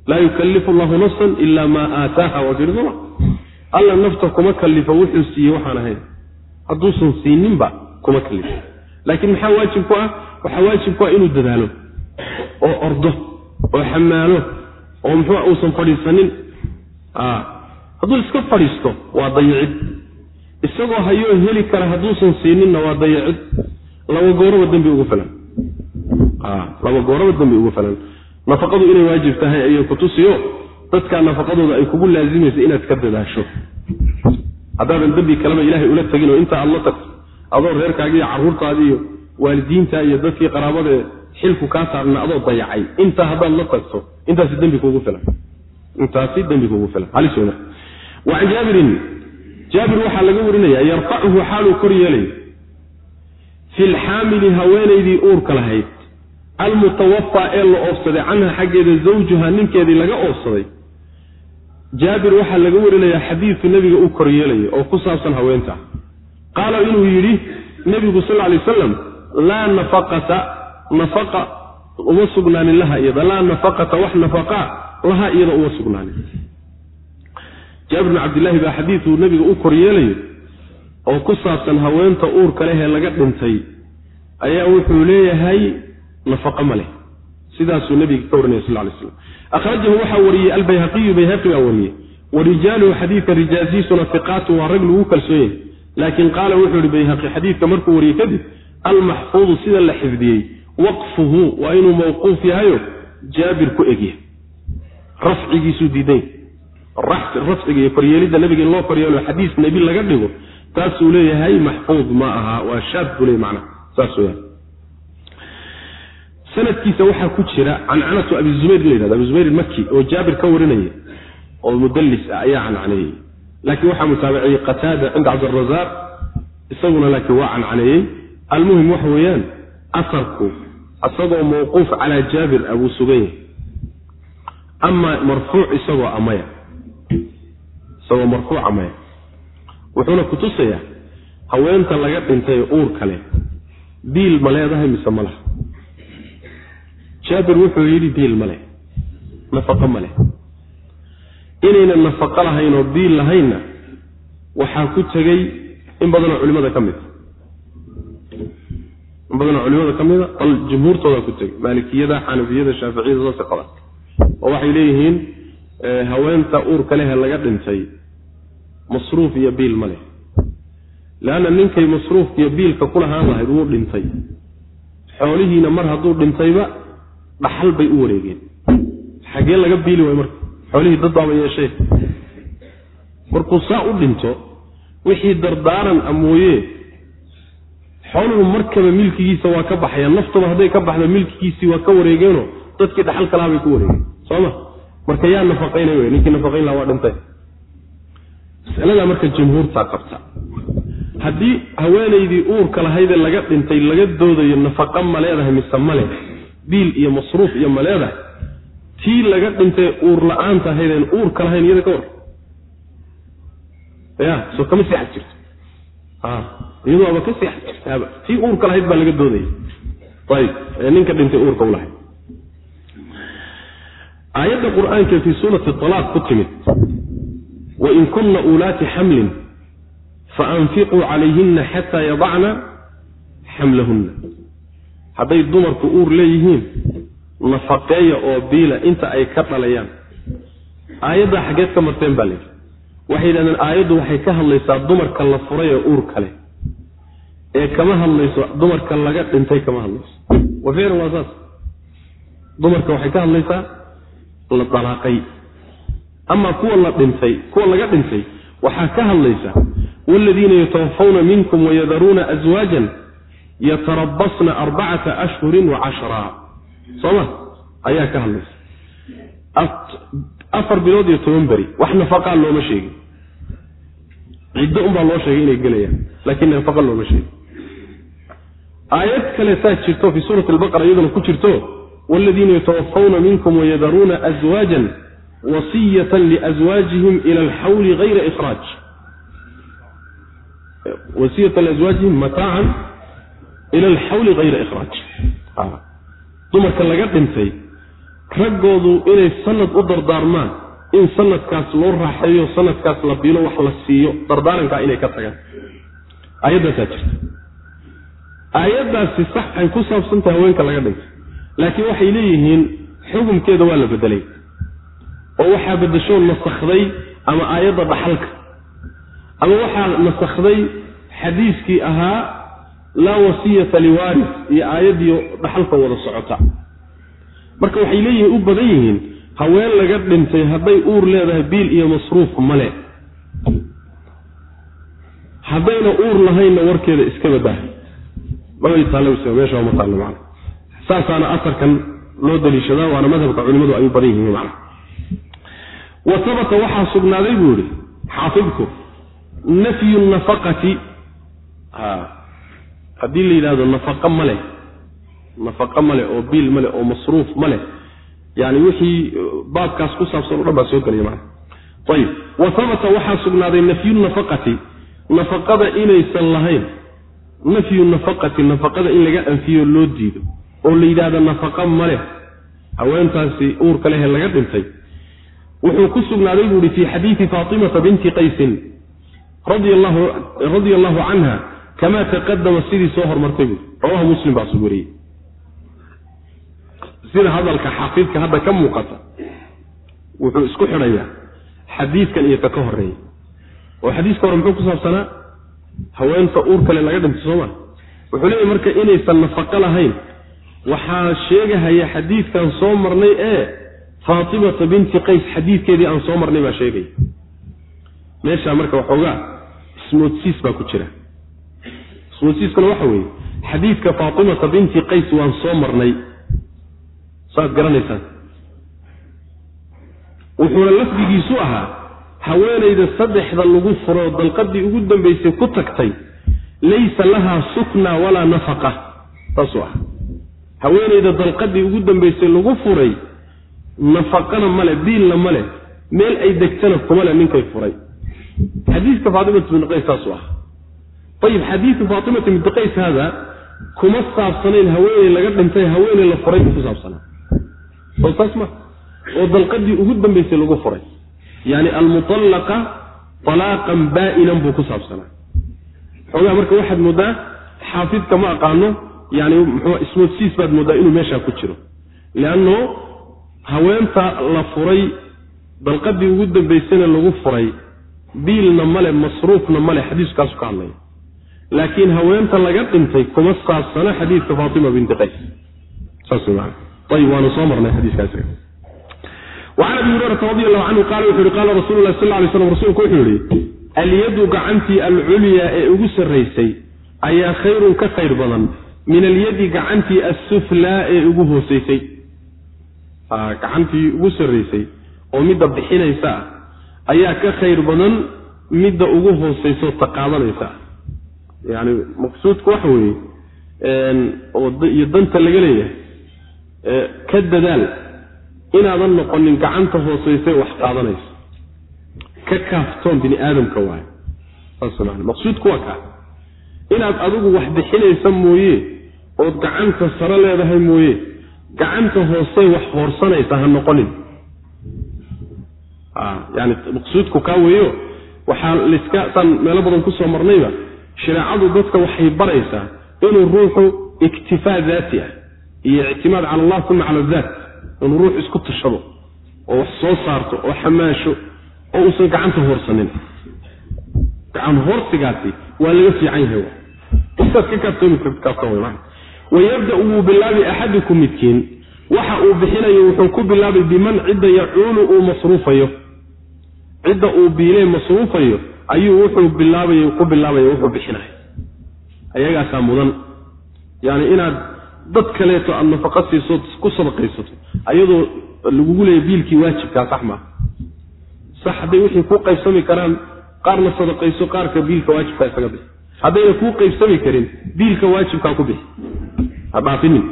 laa yukallifu allahu nafsan ila maa aataaha waa jiri alla nafta kuma kalifo wuxuu siiyey waxaan ahayn. Hadduusan siininba kuma kalifo laakiin maxaa waajib ku ah? Waxaa waajib ku ah inuu dadaalo oo ordo oo xamaalo oo muxuu uusan fadhiisanin. Hadduu iska fadhiisto waa dayicid isagoo hayoo heli kara hadduusan siininna waa dayacid. Laba gooraba dembi ugu filan laba gooraba dembi ugu filan nafaqadu inay waajib tahay ayay kutusiyo dadkaa nafaqadooda ay kugu laazimaysa inaad ka dadaasho. Haddaadan dembi kaleba ilaahay ula tegin oo inta aad la tagto adoo reerkaagi iyo carruurtaadi iyo waalidiinta iyo dadkii qaraabadae xilku kaa saarna adoo dayacay. Intaa haddaad la tagto intaasi dembi kugu filan. Intaasi dembi kugu filan. Halis wey marka jaabirin jaabir waxaa laga warinaya yarfacuhu xaaluu kor yeelayo fi lxaamili haweenaydii uurka lahayd. Almutawafaa ee la oofsaday canha xaggeeda zawjuha ninkeedii laga oofsaday. Jaabir waxaa laga warinayaa xadiidku nebiga uu koryeelayo oo ku saabsan haweenta qaala inuu yidhi nebigu sal lay wasalam laa nafaqata nafaqa uma sugnaanin laha iyada. Laa nafaqata wax nafaqa laha iyada uma sugnaanin. Jaabir bin cabdillaahi baa xadiiduu nebiga u koryeelayo oo ku saabsan haweenta uurka leh ee laga dhintay ayaa wuxuu leeyahay nafaqo ma leh. Sidaasuu nebiga ka warinaya sal lay slam akhrajahu waxaa wariyey albayhaqiyu bayhaqi baa wariyey wa rijaaluhu xadiidka rijaasiisuna fiqaatu waa rag lagu kalsoon yahay laakiin qaala wuxuu yihi bayhaqi xadiidka markuu wariyey kadib almaxfuudu sida la xifdiyey waqfuhu waa inuu mawquuf yahayo jaabir ku egyahay rafcigiisuu diiday rafciga iyo koryeelidda nebiga in loo koryeelo xadiis nebi laga dhigo taasuu leeyahay maxfuud ma aha waa shaad buu leey macnaha saas weyaan sanadkiisa waxaa ku jira cancanatu abi zubayr la yhahdo abi zubayr ilmaki oo jaabir ka warinaya oo mudallis ah ayaa cancaneeyey laakiin waxaa mutaabiciyey qataada cinda cabdirazaaq isaguna laakiin waa cancaneeyey almuhim waxa weeyaan asarku isagoo mawquuf calaa jaabir ah buu sugan yahay ama marfuuc isagoo amaya. Isagoo marfuuc amaya. Wuxuuna kutusayaa haweenta laga dhintay uur kale. Biil ma leedahay mise ma laha? Jaabir wuxuu yidhi biil ma leh. Nafaqo ma leh. Inayna nafaqo lahayn oo biil lahaynna waxaa ku tegey in badanoo culimada ka mida in badanoo culimada ka mida bal jumhuurtooda ku tegey maalikiyada xanafiyada shaaficiyada saase qaba oo waxay leeyihiin haweenta uurka lehe laga dhintay masruuf iyo biil ma leh. Leanna ninkay masruufka iyo biilka ku lahaan lahayd wuu dhintay. Xoolihiina mar hadduu dhintayba dhaxal bay u wareegeen. Xagee laga biili waay marka. Xoolihii dad baaba yeeshee. Markuu saa u dhinto wixii dardaaran a mooye xooluhu markaba milkigiisa waa ka baxayaan naftuba hadday ka baxdo milkigiisii waa ka wareegeenoo dadkii dhaxal kalaha bay ku wareegeen. Soo ma? Marka yaa nafaqaynay wey ninkii nafaqayn laha waa dhintay. Masaladaa marka jumhuurtaa qabta. Haddii haweenaydii uurka lahaydee laga dhintay laga doodayo nafaqa ma leedahay mise male biil iyo masruuf iyo ma leedahay? Tii laga dhintay uur la'aanta ahaydeen uurka lahayn iyada ka war. Ya soo kama seexad jirto iyadu aba ka seexad jirtaaba tii uurka lahayd baa laga doodaya ayib ninka dhintay uurka u lahayd. Aayadda qur'aanka fii suurati alaaq ku timid wain kunna uulaati xamlin faanfiquu calayhina xataa yadacna xamlahunna hadday dumarku uur leeyihiin nafaqeeya oo biila inta ay ka dhalayaan. Aayaddaa xaggeed ka marteen baa layidhi waxay yidhahdeen aayaddu waxay ka hadlaysaa dumarka la furay ee uur kale ee kama hadlayso dumarka laga dhintay kama hadlayso. Wa ficlan waa saas. Dumarka waxay ka hadlaysaa la dalaaqay. Amaa kuwa la dhintay kuwa laga dhintay waxaa ka hadlaysa waaladiina yatawafawna minkum wayadaruuna aswaajan yatarabasna arbacata ashhurin wa cashraa sooma ayaa ka hadlaysa. Afar bilood iyo toban beri. Wax nafaqaa looma sheegin ciddo unbaa loo sheegay inay gelayaan laakiin nafaqa looma sheegin. Aayad kale saa jirto fii suurati albaqara iyaduna ku jirto waaladiina yatawafawna minkum wayadaruuna aswaajan wasiyatan liaswaajihim ila alxawli hayra ikhraaj wasiyatan liaswaajihim mataacan ila alxawli hayra ikhraaj dumarka laga dhintay raggoodu inay sanad u dardaarmaan in sanadkaas loo raaxeeyo sanadkaas la biilo wax la siiyo dardaarankaa inay ka tagaan. Aayaddaasaa jirta. Aayaddaasi sax ay ku saabsan tahay haweenka laga dhintay laakiin waxay leeyihiin xukumkeeda waa la bedelay. Oo waxaa bedeshoo nasakday ama aayadda dhaxalka. Ama waxaa nasakday xadiiskii ahaa laa wasiyata liwaaris iyo aayaddii dhaxalka wada socota. Marka waxay leeyihiin u badan yihiin haween laga dhintay hadday uur leedahay biil iyo masruuf male haddayna uur lahaynna warkeeda iska badah mabay taalla meesha ma taallo macna. Saasaana asarkan loo daliishadaa waana madhabka culimadu ay u badan yihiin macna. Wa sabata waxaa sugnaaday buu yihi xaafidku nafyu nafaqati. Haddii la yidhahdo nafaqa ma leh. Nafaqa male oo biil male oo masruuf ma leh yani wixii baabkaas ku saabsan o dhan baa soo gelaya mana ayib. Wa habata waxaa sugnaaday nafyu nafaqati nafaqada inaysan lahayn. Nafyu nafaqati nafaqada in laga anfiyo loo diido oo la yidhahdo nafaqa maleh haweentaasi uurka lehe laga dhintay. Wuxuu ku sugnaaday buu ihi fii xadiidi faatimata binti qaysin radia allahu canha kama taqadama sidii soo hormartay buui rawahu muslim baa soo wariyey sida hadalka xaafidka hadda ka muuqata wuxuu isku xidhayaa xadiidkan iyo ka ka horreeya oo xadiiska hore muxuu ku saabsanaa? Haweenta uur kale laga dhintay sooma wuxuu leeyahy marka inaysan nafaqo lahayn waxaa sheegahaya xadiidkan soo marnay ee faatimata binti qays xadiidkeedii aan soo marnay baa sheegaya meeshaa marka waxoogaa ismoodsiis baa ku jira. Ismoodsiiskuna waxa weeye xadiidka faatimata binti qays waan soo marnay saad garanaysaan. Wuxuuna lafdigiisu ahaa haweenayda saddexda lagu furo dalqadii ugu dambaysay ku tagtay laysa lahaa sukna walaa nafaqa. Saasuu ah. Haweenayda dalqadii ugu dambaysay lagu furay nafaqana male biilna male meel ay degtana kumale ninkay furay. Xadiiska faatimata binti qays saasuu ah. Ayib xadiidu faatimata binti qays haada kuma saabsanayn haweeney laga dhintay haweeney la furay buu ku saabsanaa soo saas ma oo dalqadii ugu dambaysay lagu furay. Yani almutallaqa talaaqan baa'inan buu ku saabsanaa. Xoogaa marka waxaad mooddaa xaafidka ma aqaano yani mxuu ismoodsiis baad mooddaa inuu meeshaa ku jiro. Leanno haweenta la furay dalqadii ugu dambaysayna lagu furay biilna male masruufna male xadiiskaasu ka hadlaya. Laakiin haweenta laga dhintay kuma saabsana xadiidka faatima binti qays ayib waanu soo marnay xadiiskaas wacan abi hurayrata radi allahu canhu qaala wuxu uhi qaala rasulu lah sal lay slam rasuulku wuxuu yihi alyadu gacantii alculyaa ee ugu sarraysay ayaa khayrun ka khayr badan. Min alyadi gacantii assuflaa ee ugu hoosaysay gacantii ugu sarraysay oo midda bixinaysa ah ayaa ka khayr badan midda ugu hoosayso ta qaadanaysa. Ah yani maqsuudku waxa weeye iyo danta laga leeyahay ka dadaal inaadan noqonin gacanta hoosaysay wax qaadanayso. Ka kaaftoon bini aadamka waayo maqsuudku waa kaa inaad adigu wax bixinaysa mooye ood gacanta saro leedahay mooye gacanta hoosey wax hoorsanaysa ha noqonin. Yani maqsuudku kaa weeyo waxaa liska saan meelo badan ku soo marnayba shareecadu dadka waxay baraysaa inuu ruuxu iktifaa daati ah iyo ictimaad cala allah uma cala daat inuu ruux isku tashado oo wax soo saarto oo xamaasho oo uusan gacanta hoorsanin. Gacan hoorsigaasi waa laga fiican yahay intaad ka kaaftoomi karta wayabda wuu bilaabi axadukum midkiin. Waxa uu bixinayo wuxuu ku bilaabay biman cidda yacuulu uu masruufayo. Cidda uu biilee masruufayo ayuu wuxuu bilaabay ku bilaabaya wuxuu bixinayo. Ayagaasaa mudan. Yani inaad dad kaleeto aada nafaqa siiso ku sadaqaysato ayadoo lagugu leeya biilkii waajibkaa sax maaha sax hadday wixii ku qaybsami karaan qaarna sadaqayso qaarka biilka waajibkaa isaga bixi. Haddayna kuu qaybsami karin biilka waajibkaa ku bixi. Ha dhaafinin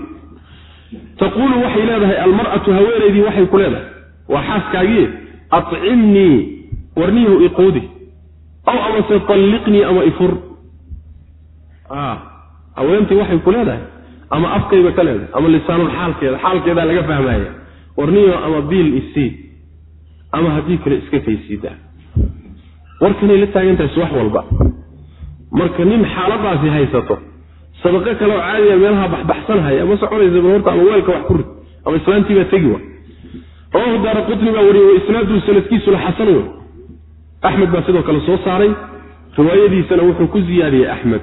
taquulu waxay leedahay almar'atu haweenaydii waxay ku leedahay waa xaaskaagiie acimnii warniihu iquudi aw amase talliqnii ama ifur haweentii waxay ku leedahay ama afkayba ka leedahay ama lisaanul xaalkeeda xaalkeedaa laga fahmaya warniyo ama biil isii ama haddii kale iska kaysiidaa warkanay la taagantahay subax walba. Marka nin xaaladaasi haysato sadaqo kale oo caadiya meelaha baxbaxsanhaya ma soconaysa bal horta ama weelka wax ku rid ama islaantii baa tegi wa. Rawahu daara qutni baa wariyey wa isnaadu sanadkiisu la xasan wey axmed baa sidoo kale soo saaray. Riwaayadiisana wuxuu ku ziyaadiyey axmed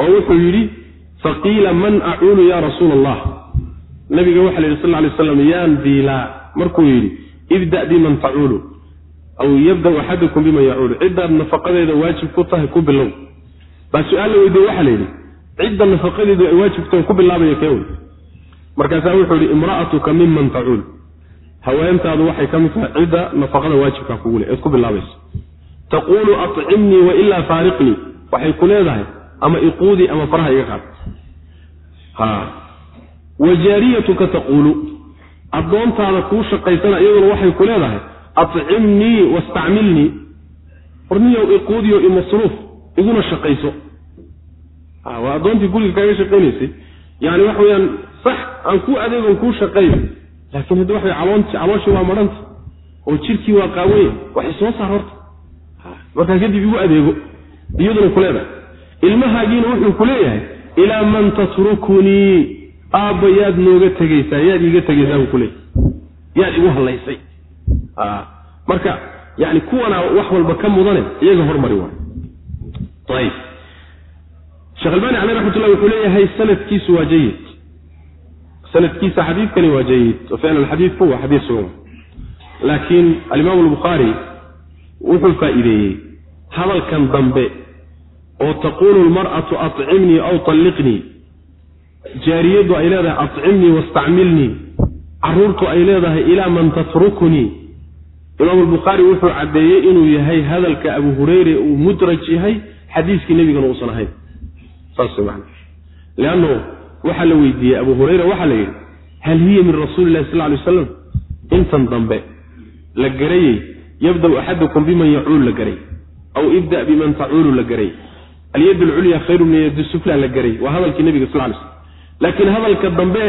oo wuxuu yidhi faqiila man acuulu ya rasuula allah nabiga waxa la yidhi sal lay slam yaan biilaa markuu yidhi ibda biman tacuulu aw yabdau axadukum biman yacuulu ciddaad nafaqadeeda waajib ku tahay ku bilow baa su'aal la weydiye waxaa la yidhi cidda nafaqadeedu ay waajibtahay ku bilaabaya kee wey markaasaa wuxuu yidhi imra'atuka miman tacuul haweentaadu waxay ka mid tahay cidda nafaqada waajibkaa kugu le eed ku bilaabayso taquulu acimnii wailaa faariqnii waxay ku leedahay ama iquudii ama faraha iga qaad wa jaariyatuka taquulu addoontaada kuu shaqaysana iyaduna waxay ku leedahay acimnii wastacmilnii. Warniyow iquudiyo imasruuf iguna shaqayso. Waa addoontii guriga kaaga shaqaynaysay. Yani waxa weyaan sax aan ku adeegon kuu shaqayn laakiin haddi waxa calooshii waa madhanta oo jirkii waa qaawanya waxay soo saar horta. Markaa kadib igu adeego iyaduna ku leedahay. Ilmahaagiina wuxuu ku leeyahay ilaa man tatrukunii aabba yaad nooga tegaysaa yaad iiga tegaysaa buu kuleeyahay yaad igu hallaysay marka yani kuwana wax walba ka mudane iyaga hormari waay. Ayb sheekh albani caleh raxmatullah wuxuu leeyahay sanadkiisu waa jayid sanadkiisa xadiidkani waa jayid oo ficlan xadiidku waa xadiid sugan. Laakiin alimaam albukhaari wuxuu faa'iideeyey. Hadalkan dambe oo taquulu lmar'atu acimnii aw talliqnii. Jaariyaddu ay leedahay acimnii wastacmilnii. Caruurtu ay leedahay ilaa man tatrukunii imaam albukhaari wuxuu caddeeyey inuu yahay hadalka abu hureyre uu mudraj yahay xadiiskii nebigana uusan ahayn. Saas man leanno waxaa la weydiiyey abu hureyra waxaa la yidhi hal hiya min rasuuli illahi sal lay waslam intan dambe la garayey yabdau axadukum biman yacuul la garay aw ibda biman tacuulu la garay alyad alculya khayru min yadi sufla la garay. Waa hadalkii nebiga sal lay laakiin hadalka dambe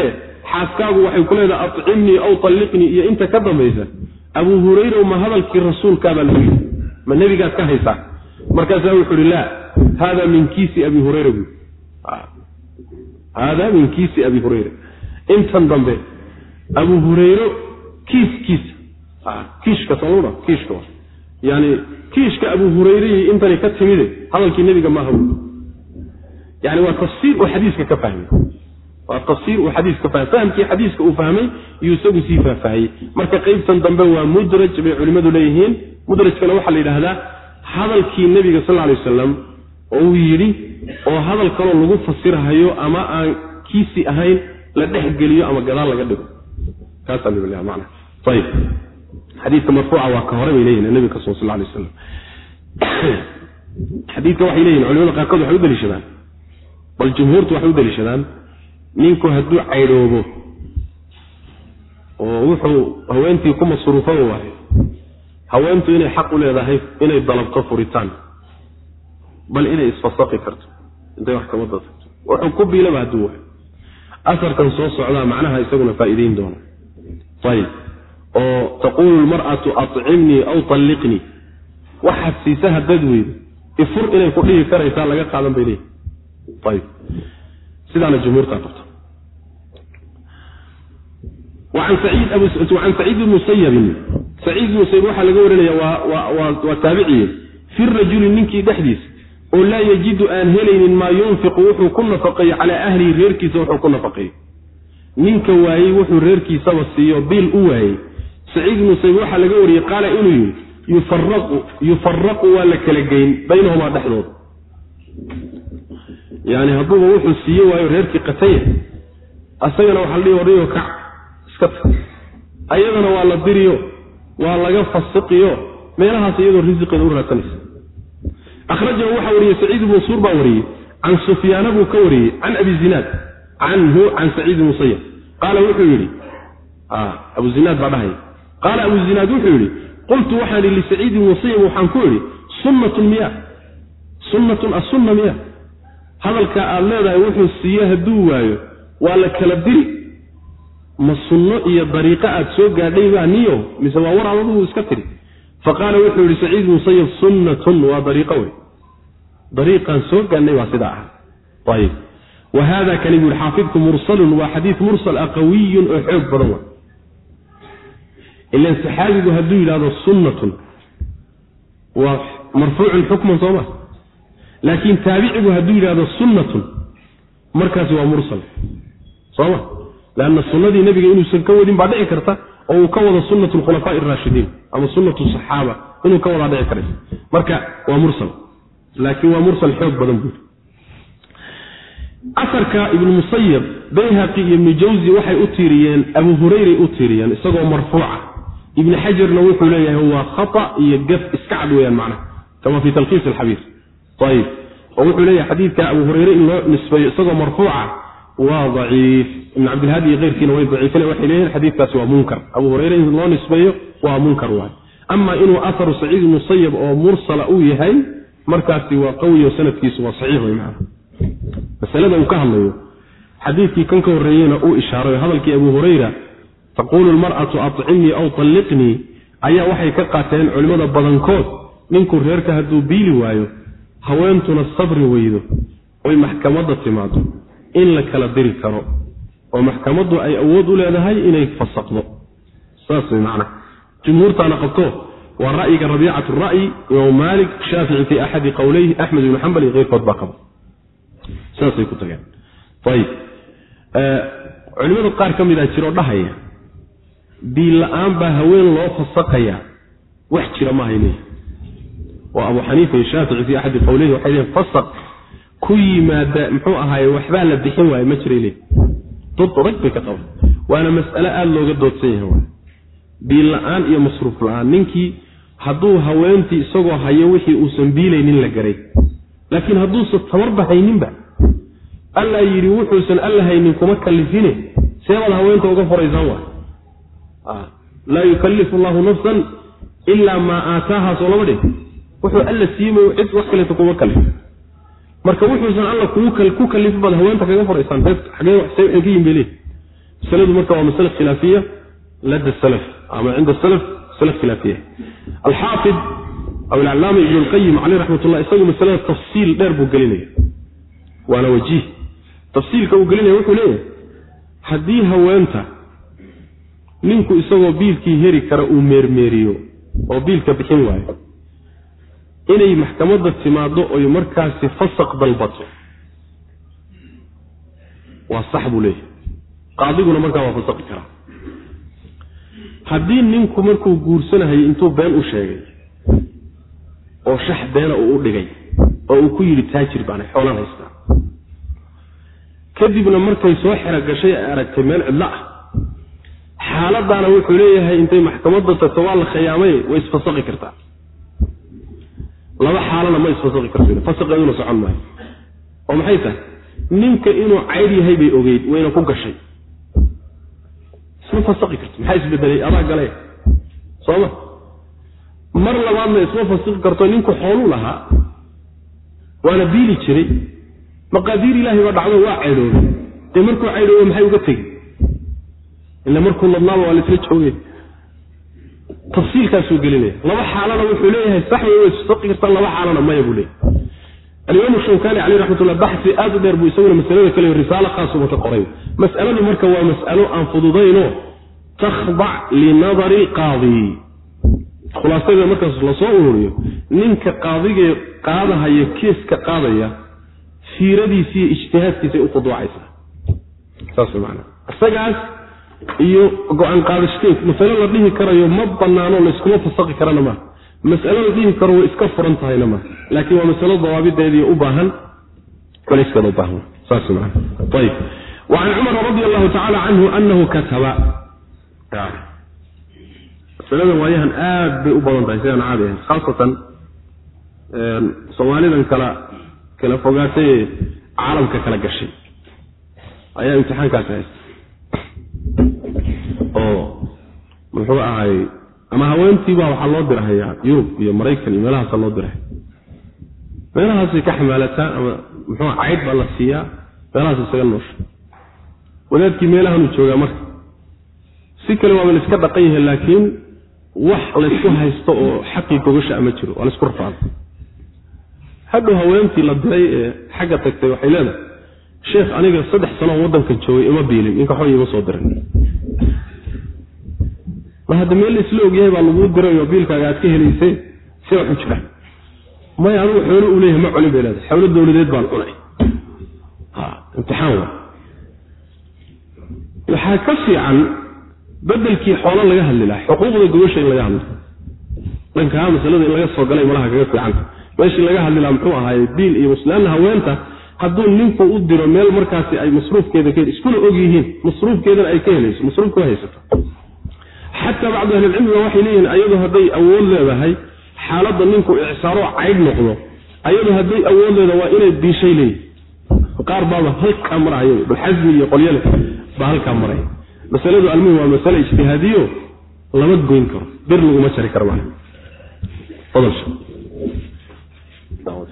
xaaskaagu waxay ku leedahay acimnii aw talliqnii iyo inta ka dambaysa abu hurayra ma hadalkii rasuulkaabaa lagu yidhi. Ma nebigaad ka haysaa markaasaa wuxuu ihi laa hada min kiisi abi hurayra buu hada min kiisi abi hurayra. Intan dambe abu hurayro kiiskiisa. Kiishka sooma kiishka yani kiishka abu hurayre intani ka timide hadalkii nebiga maaha yani waa tafsiir uu xadiiska ka fahmay. Waa tafsiir uu xadiis ka fahmay. Fahamkii xadiiska uu fahmay iyuu isagu sii faahfaahiyey. Marka qeybtan dambe waa mudraj bay culimmadu leeyihiin. Mudrajkana waxaa la yidhaahdaa hadalkii nebiga sal alay wasalam oo uu yidhi oo hadal kaloo lagu fasirhayo ama aan kiisi ahayn la dhex geliyo ama gadaal laga dhigo. Kaasaa man ayib xadiidka marfuuca waa ka hore bay leeyihiin nabiga ka soo sal alay waslam xadiidka waxay leeyihiin culimada qaarkood waxay u daliishadaan. Bal jumhuurtu waxay u daliishadaan ninku hadduu caydhoobo oo wuxuu haweentii ku masruufan waayo haweentu inay xaq u leedahay inay dalabto furitaan. Bal inay isfasaqi karto intay wax kama dadagto wuxuu ku biilaba hadduu waayo asarkan soo socdaa macnaha isaguna faa'iideyn doona. Ayib oo taquulu lmar'atu acimnii aw talliqnii. Waxaad siisa haddaad weydo ifur inay ku dhihi karaysaa laga qaadan bay leeyihi ayib. Sidaana jumhuurtaa qabta. An saciid bn musayabin saciid bn musayib waxaa laga warinaya waa taabiciye fi rajuli ninkii dhexdiisa oo laa yajidu aan helaynin maa yunfiqu wuxuu ku nafaqeeyo calaa ahlihi reerkiisa wuxuu ku nafaqeeyo. Ninka waayey wuxuu reerkiisaba siiyo biil u waayey saciid bn musayib waxaa laga wariyey qaala inuu yihi yufaraqu waa la kala geyn baynahumaa dhexdooda. Yani hadduuba wuxuu siiye waayo reerkii qataya asagana waxaa la dhihi waryo kac ayadana waa la diriyo waa laga fasiqiyo meelahaas iyadoo risiqeeda u raadsanaysa akhrajahu waxaa wariyey saciid ibnu suur baa wariyey can sufyaana buu ka wariyey can abi zinaad canhu can saciid musayab qaala wuxuu yidhi abu zinaad baa dhahaya qaala abu zinaad wuxuu yidhi qultu waxaan ihi lisaciid ibni musayab waxaan ku idhi sunnatun miya sunnatun asunna miya. Hadalka aad leedahay wuxuu siiye hadduu waayo waa la kala diri ma sunno iyo dariiqo aad soo gaadhay baa niyo mise waa war adugu iska tiri. Fa qaala wuxuu yihi saciid musayab sunnatun waa dariiqo wey dariiqaan soo gaadhnay baa sidaa ah ayib wa hada kani buu yihi xaafidku mursalun waa xadiid mursal ah qawiyun oo xoog badan wa ilan saxaabigu hadduu yidhahdo sunnatun waa marfuucun xukman soo ma laakiin taabicigu hadduu yidhahdo sunnatun markaasi waa mursal soo ma lanna sunadii nabiga inuusan ka wadin baa dhici karta oo uu ka wado sunat khulafaa raashidiin ama sunat saxaaba inuu ka wadaa dhici karaysa marka waa mursal laakiin waa mursal xoog badan buuri asarka ibnu musayab bayhaqi iyo ibnu jawzi waxay u tiiriyeen abu hurayray u tiiriyeen isagoo marfuuca ibni xajarna wuxuu leeyahay waa khata iyo gaf iska cad weyaan macnaha. Kama fi talkiis alxabiir ayib oo wuxuu leeyahay xadiidka abu hurayre in loo nisbeeyo isagoo marfuuca waa daciif. Ibn cabdilhaadi iyo keyrkiina way daciifin waxay leeyihiin xadiidkaasi waa munkar. Abu hureyre in loo nisbeeyo waa munkar waay. Ama inuu aharu saciid musayab oo mursala uu yahay markaasi waa qawiyo sanadkiisu waa saxiix wey maana masalada uu ka hadlayo xadiidkii kan ka horreeyeyna uu ishaaray hadalkii abu hurayra taquulu lmar'atu acimnii aw talliqnii ayaa waxay ka qaateen culimmada badankood ninku reerka hadduu biili waayo haweentuna sabri weydo oy maxkamadda timaado in la kala diri karo oo maxkamaddu ay awood u leedahay inay fasaqdo. Saas way macnaha jumhuurtaana qabto waa ra'yiga rabiicat ra'yi imaam maalik shaafici fii axadi qowleyhi axmed ibnu xambal iyo keyrkood baa qaba saasay ku tageen. Ayib culimada qaar ka mid a jiroo dhahaya biil la'aan baa haween loo fasaqayaa wax jira ma hayleeyi waa abu xaniifa iyo shaafici fii axadi qowleyhi waxay leeyiin fasaq ku yimaada muxuu ahaaye waxbaa la bixin waaye ma jiray leey dod adag bay ka qaban waana mas'ale aada looga doodsan yahay waay. Biil la'aan iyo masruuf la'aan ninkii hadduu haweentii isagoo hayo wixii uusan biilaynin la garay. Laakiin hadduusan tabarba hayninba. Allaa yidhi wuxuusan alla haynin kuma kallifine seebaad haweenta uga foraysaan waay laa yukallifu allahu nafsan ilaa maa aataaha soo lama dhig wuxuu alla siimayo cid wax kaleeto kuma kallif marka wuxuusan alla ku kalifin baad haweenta kaga furaysaan agee ka yihiin bay leey masaladu marka waa masale khilaafiya lada salaf ama cinda salaf masale khilaafiya. Alxaafid aw alcalaama ibnu lqayim caleyh raxmat ullah isagu masalada tafsiil dheer buu gelinaya. Waana wajiih tafsiilka uu gelinaya wuxuu leeyahay haddii haweenta ninku isagoo biilkii heri kara uu meermeeriyo oo biilka bixin waayo. Inay maxkamadda timaaddo oy markaasi fasaq dalbato. Waa sax buu leeyahay. Qaadiguna markaa waa fasaqi karaa haddii ninku markuu guursanahayo intuu been u sheegay oo shax beena uu u dhigay oo uu ku yidhi taajir baana xoolan haystaa. Kadibna markay soo xero gashay ay aragtay meel cidlo ah xaaladaana wuxuu leeyahay intay maxkamadda tagto waa la khiyaamay way isfasaqi kartaa. Laba xaalana ma isfasaqi karto fasaqeeduna socon maayo. Oo maxay tahay? Ninka inuu cayd yahay bay ogeyd wayna ku gashay. Isma fasaqi karto maxaa isbedelay? Adaa gale. Sooma mar labaadna isma fasaqi karto ninku xooluu lahaa waana biili jiray. Maqaadiir ilaahay baa dhacdo waa caydhoobay dee markuu caydhoobe maxay uga tegi ila markuu ladnaaba waa laisla joogay tafsiilkaasuu gelinaya laba xaalana wuxuu leeyahay sax way isfasaqi kartaa laba xaalana maya buu leeyahy alimaam shawkani caleyh raxmatullah baxsi aad u dheer buu isaguna masalada kale risaalo khaasuba ka qoray mas'aladu marka waa mas'alo aan fududayno takhdac linadari lqaadi khulaasada markaas la soo ururiyo ninka qaadigee qaadahaya keeska qaadaya fiiradiisa iyo ijtihaadkiisay u khuduucaysaa saas man isagaas iyo go'aan qaadashkeed masalo la dhihi karayo ma banaano layskuma fasaqi karana maa masalo la dhihi karo way iska furan tahayna maa laakiin waa masalo dawaabideedii u baahan culayskeeda u baahan. Saas man ayib. Wacan cumara radi allahu tacala canhu anahu kataba. Masalada waayahan aad bay u badan tahay sidaan caadi ahayn. Khaasatan soomaalidan kala kala fogaatay ee caalamka kala gashay. Ayaa imtixaankaasi haysta oo muxuu ahay ama haweentiibaa waxaa loo dirahayaa yurub iyo maraykan iyo meelahaasa loo dirahaya meelahaasay ka xamaalataa ama muxuu cayd baa la siiyaa meelahaas isaga noosha. Wadaadkii meelahanuu joogaa marka. Si kale waaba la iska dhaqan yahay laakiin wax laysku haysto oo xaqii gogasha ama jiro waa la isku rafaada hadhow haweentii la diray ee xagga tagtay waxay leedahay sheekh aniga saddex sanooo waddanka joogay ima biilin ninka waxba ima soo dirin. Ma hadda meel la isla ogyahay baa laguu diray oo biilkaaga aad ka helaysay see waxu jira maya anugu xoolo uu leeyahay ma cunin bay leedahay. Xoolo dowladeed baan cunay. Imtixaan wa waxaa ka fiican bedelkii xoolo laga hadli laha xuquuqda gobasha in laga hadlo. Dhankaa masalada in laga soo galay malaha kaga fiicanta meeshii laga hadli laha muxuu ahaaye biil iyo muslianna haweenta hadduu ninku u diro meel markaasi ay masruufkeeda ka iskuna og yihiin masruufkeedana ay ka helayso masruufka haysato. Xataa bacdu ahlilcilmiga waxay leeyihiin ayadu hadday awood leedahay xaaladda ninku icsaaroo caydh noqdo ayadu hadday awood leedahay waa inay diishay leeyihiin qaar baaba halkaa maraya balxasmi iyo qolyale baa halkaa maraya masaladu almuhim waa masale ijtihaadiyo lama goyn karo bir laguma jari karo maa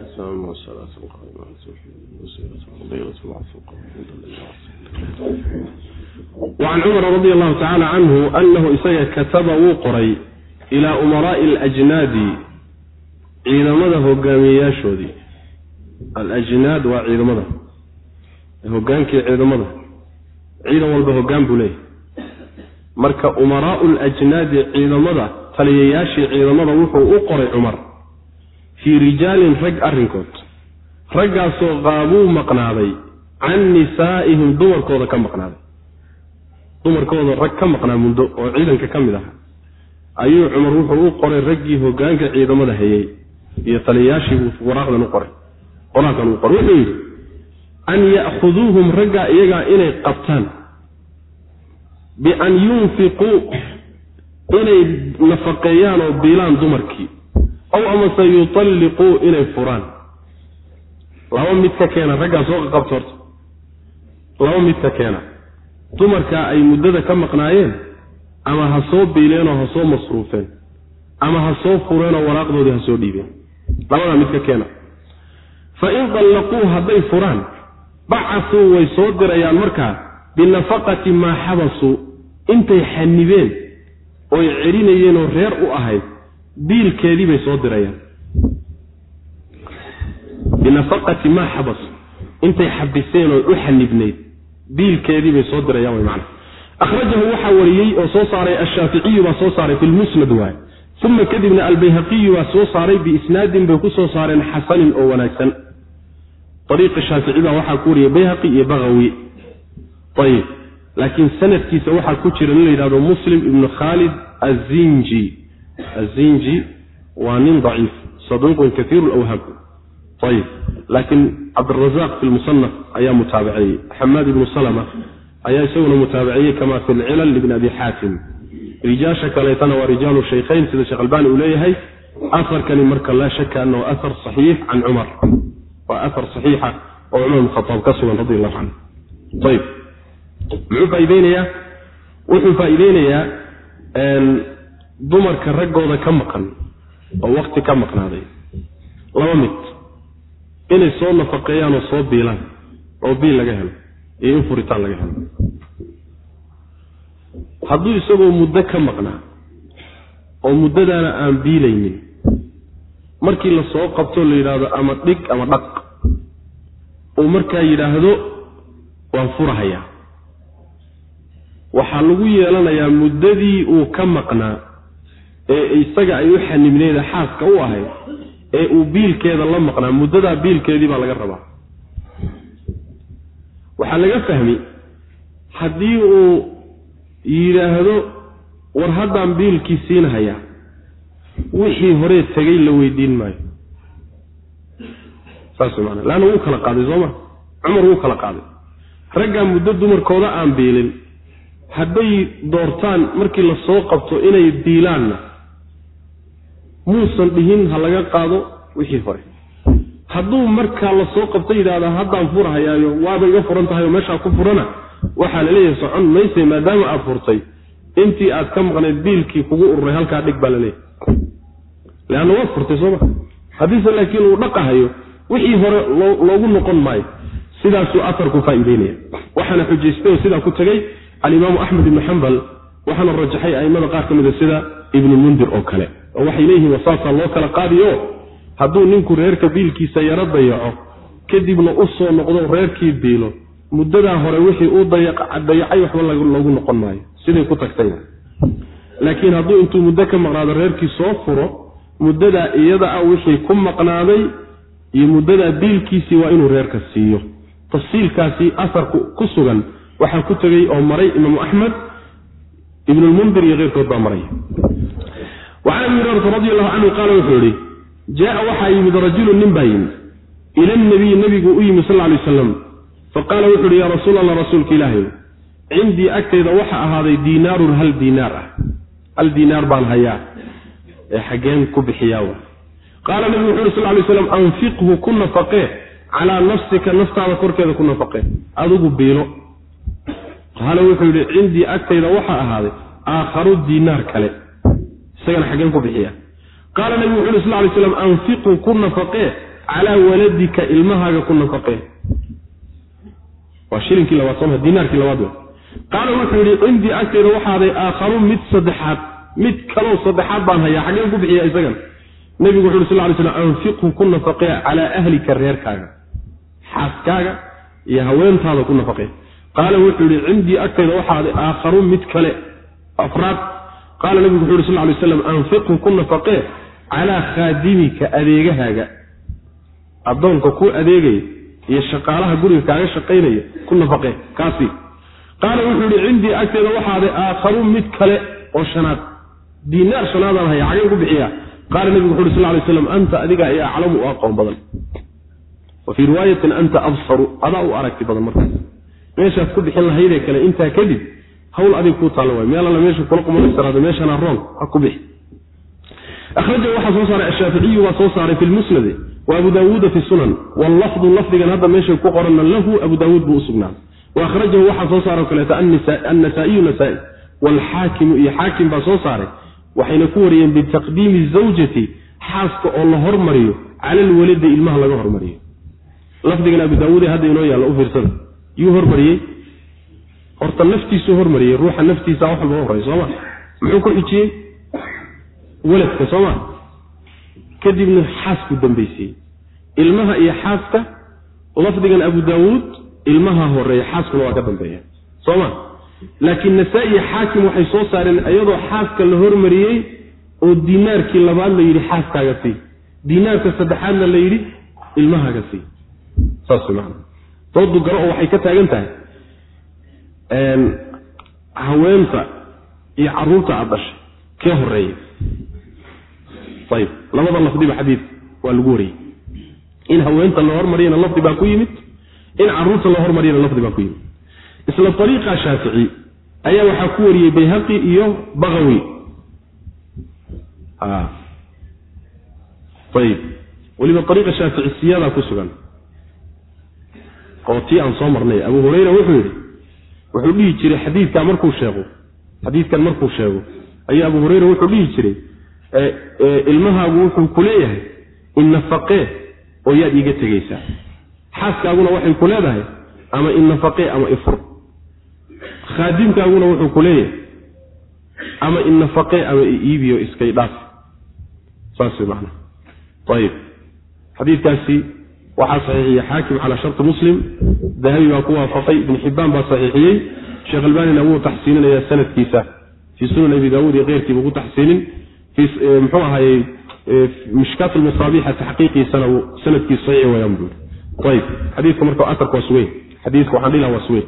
wacan cumara radi allahu tacaala canhu anahu isaga kataba wuu qoray ilaa umaraa'i alajnaadi ciidamada hogaamiyeyaashoodii alajnaad waa ciidamada hogaankii ciidamada ciidan walba hogaan buu leeyahy marka umaraau lajnaadi ciidamada taliyayaashii ciidamada wuxuu u qoray cumar fii rijaalin rag arrinkood. Raggaasoo qaabuu maqnaaday can nisaa'ihim dumarkooda ka maqnaaday. Dumarkooda rag ka maqnaa muddo oo ciidanka ka mid aha ayuu cumar wuxuu u qoray raggii hogaanka ciidamada hayey iyo taliyayaashii buu waraaqdan u qoray. Qoraalkan uu qoray wuxuu yidhi an ya'khuduuhum raggaa iyagaa inay qabtaan. Bian yunfiquu inay nafaqeeyaan oo biilaan dumarkii ow amase yutalliquu inay furaan. Laba mid ka keena raggaa soo qaqabta horta laba mid ka keena. Dumarkaa ay muddada ka maqnaayeen ama ha soo biileenoo ha soo masruufeen ama ha soo fureenoo waraaqdoodii ha soo dhiibeen. Labadaa mid ka keena. Fa in dallaquu hadday furaan bacasuu way soo dirayaan markaa binafaqati maa xabasuu intay xanibeen oy celinayeenoo reer u ahayd biilkeedii bay soo dirayaan. Binafaqati maa xabasu intay xabiseen oo u xanibnayd biilkeedii bay soo dirayaan way macna akhrajahu waxaa wariyey oo soo saaray ashaaficiyu baa soo saaray fi lmusnad waay. Uma kadibna albayhaqiyu baa soo saaray biisnaadin bay ku soo saareen xasanin oo wanaagsan. Ariiqi shaafici baa waxaa ku wariyey bayhaqi iyo bagawi. Ayib laakiin sanadkiisa waxaa ku jira nin la yidhahdo muslim ibnu khaalid azinji azinji waa nin daciif saduuqun kaiiru lawhaam ayib laakiin cabdirazaaq fi lmusanaf ayaa mutaabaceeyey xamaad ibnu salama ayaa isaguna mutaabiciyey kama fi lcilal libni abi xaatim rijaasha kaleetana waa rijaalu shaykhayn sida sheekh albani uu leeyahay aarkani marka laa shaka anahu ahar saxiix can cumar waa ahar saxiixa oo cumar bn khaaab ka sugan radi allahu canhu ayb muxuu faaideynayaa wuxuu faa'iideynayaa dumarka raggooda ka maqan oo wakti ka maqnaaday laba mid inay soo nafaqeeyaan oo soo biilaan oo biil laga helo iyo in furitaan laga helo. Hadduu isagoo muddo ka maqnaa oo muddadaana aan biilaynin markii la soo qabto la yidhaahdo ama dhig ama dhaq uu markaa yidhaahdo waan furahayaa. Waxaa lagu yeelanayaa muddadii uu ka maqnaa ee isaga ay u xanibneeda xaaska u ahayd ee uu biilkeeda la maqnaa muddadaa biilkeedii baa laga rabaa. Waxaa laga fahmi haddii uu yidhaahdo war haddaan biilkii siinhayaa wixii horee tegay la weydiin maayo. Saas maana leanna wuu kala qaaday soo ma? Cumar wuu kala qaaday. Raggaa muddo dumarkooda aan biilin hadday doortaan markii la soo qabto inay biilaanna muusan dhihin ha laga qaado wixii hore. Hadduu markaa la soo qabto yidhahda haddaan furhayaayo waaba iga furan tahay oo meeshaa ku furana? Waxaa la leeyahay socon mayse maadaama aad furtay. Intii aad ka maqnayd biilkii kugu ururay halkaa dhig baa la leeyahay. Leanna waad furtay sooma haddiise laakiin uu dhaqahayo wixii hore loogu noqon maayo. Sidaasuu aarku faa'iideynaya. Waxaana xujaystay oo sidaa ku tegey alimaamu axmed ibnu xambal waxaana rajaxay a'immada qaar ka mida sida ibnulmundir oo kale oo waxay leeyihiin wasaasaa loo kala qaadiyo hadduu ninku reerka biilkiisa yaro dayaco kadibna u soo noqdo reerkii biilo muddadaa hore wixii uu dayacay waxba loogu noqon maayo. Siday ku tagtay. Laakiin hadduu intuu muddo ka maqnaado reerkii soo furo muddadaa iyada ah wixii ku maqnaaday iyo muddadaa biilkiisii waa inuu reerka siiyo. Tafsiilkaasi asarku ku sugan waxaa ku tegey oo maray imaamu axmed ibnulmundir iyo keyrkood baa maray wacan abi hurayrata radi allahu canhu qaala wuxuu yihi jaaa waxaa yimid rajulun nin baa yimid ila nabiyi nabigu u yimid sal lay aslam faqaala wuxu uhi yaa rasuul allah rasuulka ilaahay cindii agtayda waxa ahaaday diinaarun hal diinaar ah. Hal diinaar baan hayaa ee xaggeen ku bixiyaa qaala nabigu wuxu uhi sal lay slam anfiqhu ku nafaqee calaa nafsika naftaada korkeeda ku nafaqee adigu biilo. Qaala wuxuu yidhi cindii agtayda waxaa ahaaday aakharu diinaar kale isagana xaggeen ku bixiya. Qaala nabigu wuxu uhi sal lay slam anfiqhu ku nafaqee calaa waladika ilmahaaga ku nafaqee waa shilinkii labaad sooma diinaarkii labaad wey. Qaala wuxuu yidhi cindii agtayda waxaaday aakharu mid saddexaad mid kaloo saddexaad baan hayaa xaggeen ku bixiya isagan. Nabigu wuxu uhi sal lay slam anfiqhu ku nafaqee calaa ahlika reerkaaga xaaskaaga iyo haweentaada ku nafaqee qaala wuxuu yihi cindii agtayda waxaaday aakharu mid kale afraad qaala nabigu wuxu yhi sal lay slam anfiqhu ku nafaqee calaa khaadimika adeegahaaga. Addoonka ku adeegaya iyo shaqaalaha guriga kaaga shaqaynaya ku nafaqee kaasi. Qaala wuxuu yihi cindii agteeda waxaaday aakharu mid kale oo shanaad diinaar shanaadaan haya xageen ku bixiyaa. Qaala nabigu wuxu uhi sal lay slam anta adiga iyo aclamu u aqoon badan. Wa fii riwaayatin anta absaru adaa u aragti badan markaas. Meeshaad ku bixin lahaydee kale intaa kadib hawl adig kuu taalla waay. Meel alla meesha kula qumaysaraado meeshana roon ha ku bixi. Akhrajahu waxaa soo saaray ashaaficiyu baa soo saaray fi lmusnadi wa abu daawuuda fi sunan. Wallafdu lafdigan hadda meesha ku qoranna lahu abu daawuud buu u sugnaaday. Wa akhrajahu waxaa soo saaro kaleeto annasaa'iyu nasaa-i waalxaakimu iyo xaakim baa soo saaray waxayna ku wariyeen bitaqdiimi zawjati xaaska oo la hormariyo cala alwaladi ilmaha laga hormariyo. Lafdigan abu daawuude hadda inoo yaalla u fiirsada. Yuu hormariyey horta naftiisuu hormariyey ruuxa naftiisa wax walba horey sooma muxuu ku xijiyey? Weladka sooma kadibna xaasku dambaysiiyey ilmaha iyo xaaska lafdigan abu daawuud ilmaha horreeya xaaskuna waa ka dambeeya. Sooma laakiin nasaa-iyo xaakim waxay soo saareen iyadoo xaaska la hormariyey oo diinaarkii labaad la yidhi xaaskaaga sii. Diinaarka saddexaadna la yidhi ilmahaaga sii. Saas man doodu garo oo waxay ka taagan tahay haweenta iyo carruurta aad dhashay kee horreeya ayib labada lafdiba xadiid waa lagu wariyey. In haweenta la hormariyana lafdi baa ku yimid in carruurta la hormariyana lafdi baa ku yimid. Isla ariiqa shaafici ayaa waxaa ku wariyey bayhaqi iyo baqawi ayib weliba ariiqa shaaficisiyadaa ku sugan. Oo aan soo marnay abu hurayra wuxuu yidhi wuxuu dhihi jiray xadiidkaa markuu sheego xadiidkan markuu sheego ayuu abu hurayra wuxuu dhihi jiray ilmahaagu wuxuu ku leeyahay innafaqee oo yaad iiga tegaysaa. Xaaskaaguna waxay ku leedahay ama innafaqee ama ifur. Khaadimkaaguna wuxuu ku leeyahay ama innafaqee ama iibiyo iskay dhaaf. Saas macana ayib xadiidkaasi waxaa saxiixiyey xaakim calaa sharti muslim. Dahabi baa ku waafaqay ibn xibbaan baa saxiixiyey. Sheekh albanina wuu taxsiininayaa sanadkiisa. Fii sunan abi daawuud iyo keyrkiibu ku taxsiinin mxuu ahayey mishkaat lmasaabixa taxqiiqiisana sanadkiisu saxiix wayaan buu ayib xadiidka marka aarka waa sugeyn xadiidka waxaan dhihi laha waa sugeyn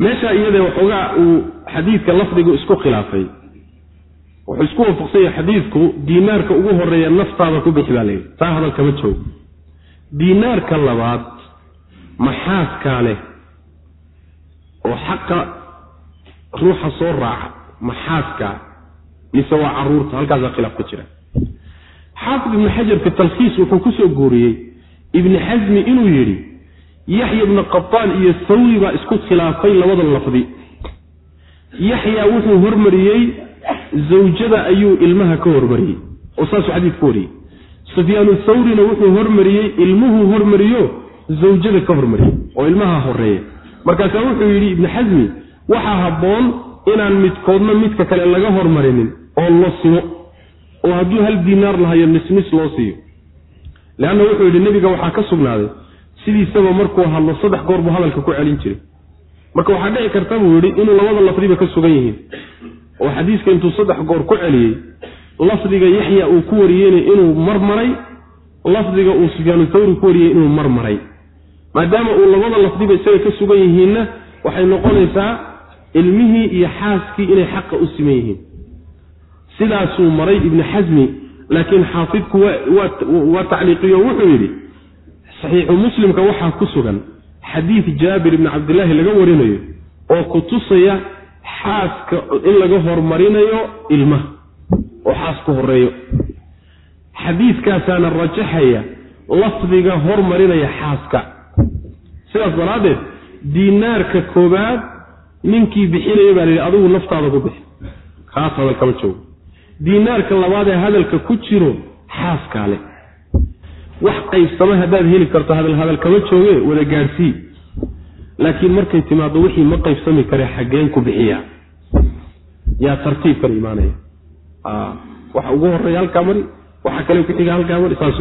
meesha iyada waxoogaa uu xadiidka lafdigu isku khilaafay wuxuu isku waafaqsan yahay xadiidku diinaarka ugu horreeya naftaada ku bixi baa layidhi taa hadal kama joogo. Diinaarka labaad maxaaskaa leh oo xaqa ruuxa soo raaca maxaaskaa mise waa carruurta halkaasaa khilaaf ka jira. Xaafid ibni xajar fi talkhiis wuxuu ku soo guuriyey ibni xasmi inuu yidhi yaxya ibna qataan iyo sawri baa isku khilaafay labada lafdi. Yaxya wuxuu hormariyey zawjada ayuu ilmaha ka hormariyey oo saasuu xadiid ku wariyey. Sufyaanu thawrina wuxuu hormariyey ilmuhuu hormariyo zawjada ka hormariyey oo ilmaha horreeya markaasaa wuxuu yidhi ibni xasmi waxaa habboon inaan midkoodna midka kale laga hormarinin oo lo simo oo hadduu hal diinaar lahayo nisnis loo siiyo. Leanna wuxuu yidhi nebiga waxaa ka sugnaaday sidiisaba markuu hadlo saddex goor buu hadalka ku celin jiray. Marka waxaa dhici karta buu yidhi inuu labada lafdiba ka sugan yihiin oo xadiiska intuu saddex goor ku celiyey lafdiga yaxya uu ku wariyeyna inuu marmaray lafdiga uu sufyaanu thawri ku wariyey inuu marmaray. Maadaama uu labada lafdiba isaga ka sugan yihiinna waxay noqonaysaa ilmihii iyo xaaskii inay xaqa u siman yihiin. Sidaasuu maray ibni xasmi laakiin xaafidku waa tacliiqiyo wuxuu yidhi saxiixu muslimka waxaa ku sugan xadiid jaabir ibni cabdillaahi laga warinayo oo ku tusaya xaaska in laga hormarinayo ilmaha oo xaaska horeeyo xadiidkaasaana rajaxaya lafdiga hormarinaya xaaska. Sidaas daraaddeed diinaarka koobaad ninkii bixinaya baa layidhi adigu naftaada ku bixi. Kaas hadal kama joogo diinaarka labaad ee hadalka ku jiro xaaskaa leh wax qaybsama haddaad heli karto hadal hadal kama jooge wada gaadhsii laakiin markay timaado wixii ma qaybsami kare xaggeen ku bixiya. Yaa tartiibkan imaanaya. Waxa ugu horreeya halkaa mari waxa kale ku halkaa mari saas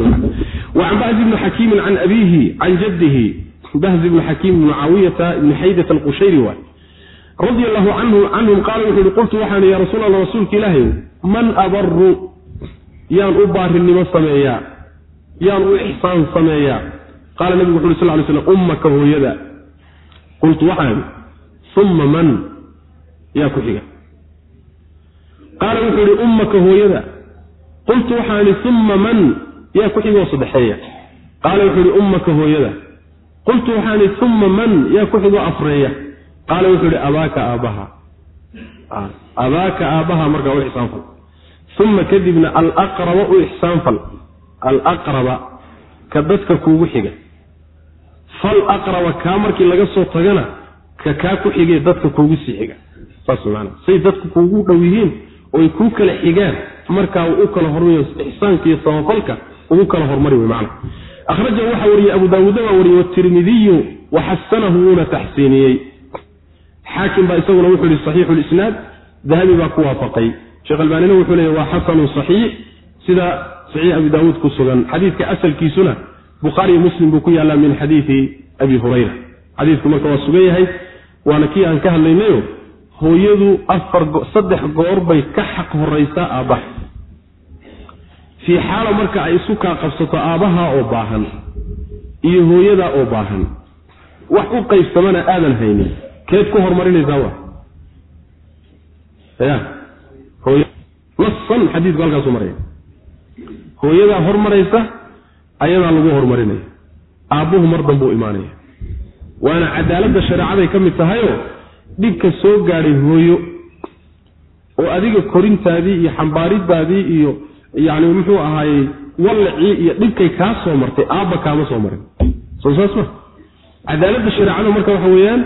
wa can bahzi bni xakiimin can abiihi can jaddihi. Bahzi bni xakiim ibni ibni xaydata alqushayri waay radia allahu canhu canhum qaala wuxuu yihi qultu waxaan ya rasuul allah rasuulka ilaahay man abaru yaan u baarinimo sameeyaa yaan u ixsaan sameeyaa qaala nebigu wuxu uri sal ly slam ummaka hooyada qultu waxaan uma man? Yaa ku xiga. Qaala wuxuu yihi ummaka hooyada. Qultu waxaan ihi uma man? Yaa ku xigoo saddexeeya. Qaala wuxuu yihi ummaka hooyada. Qultu waxaan ihi uma man? Yaa ku xigoo afreeya. Qaala wuxuu yihi abaaka aabbaha. Abaaka aabbaha markaa u ixsaanfal. Uma kadibna alaqraba u ixsaanfal. Alaqraba ka dadka kuugu xiga fal aqraba kaa markii laga soo tagana ka kaa ku xigee dadka kuugu sii xiga. Saas maana say dadku kuugu dhow yihiin oy kuu kala xigaan markaa uu u kala hormayo ixsaanka iyo samafalka ugu kala hormari wey macana akhrajahu waxaa wariyey abu daawuuda baa wariyey watirmidiyu waxasanahu wuuna taxsiiniyey. Xaakim baa isaguna wuxuu yihi saxiixu lisnaad dahabi baa ku waafaqay. Sheekh albaanina wuxuu leeya waa xasanun saxiix. Sida saxiix abi daawuud ku sugan xadiidka asalkiisuna bukhaariyo muslim buu ku yaallaa min xadiidi abi hurayra. Xadiidku marka waa sugan yahay waana kii aan ka hadlaynayo hooyadu afar saddex goor bay ka xaq horaysaa aabbaha. Fii xaala marka ay isu kaa qabsato aabbaha oo baahan iyo hooyadaa oo baahan wax u qaybsamana aadan haynin keed ku horumarinaysaa wa? Ya hooy nasan xadiidku halkaasu maraya. Hooyadaa hormaraysa ayadaa lagu horumarinaya aabbuhu mar danbuu imaanaya. Waana cadaaladda shareecaday ka mid tahayoo dhibka soo gaadhay hooyo oo adiga korintaadii iyo xambaaridaadii iyo yani muxuu ahaayey wallacii iyo dhibkay kaa soo martay aabba kaama soo marin. Soo saas ma. Cadaaladda shareecada marka waxa weeyaan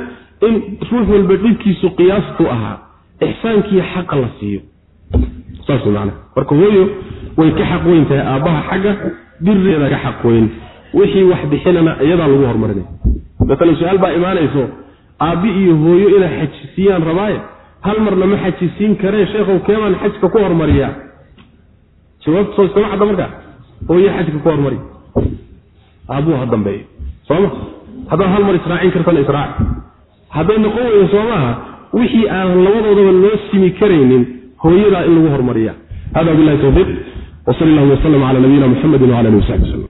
in ruux walba dhibkiisu qiyaastu ahaa ixsaankiiyo xaqa la siiyo. Saas man marka hooyo way ka xaq weyn tahay aabbaha xagga birieda ka xaq weyn wixii wax bixinana iyadaa lagu horumarinaya maalan su'aal baa imaanayso aabbi iyo hooyo inay xajisiiyaan rabaaye hal marna ma xajisiin karee sheekhow keebaan xajka ku hormariyaa jawaabta soo iskama cadda markaa hooyo xajka ku hormari. Aabbuu ha dambeeyo. Sooma? Haddaad hal mar israacin kartana israaci hadday noqon weydo soo maaha wixii aan labadoodaba loo simi karaynin hooyadaa in lagu hormariya. Hada bilahi towfiiq wsal allahuma wslm cala nabiyina muxamedi wala alihi wasaxbi wslm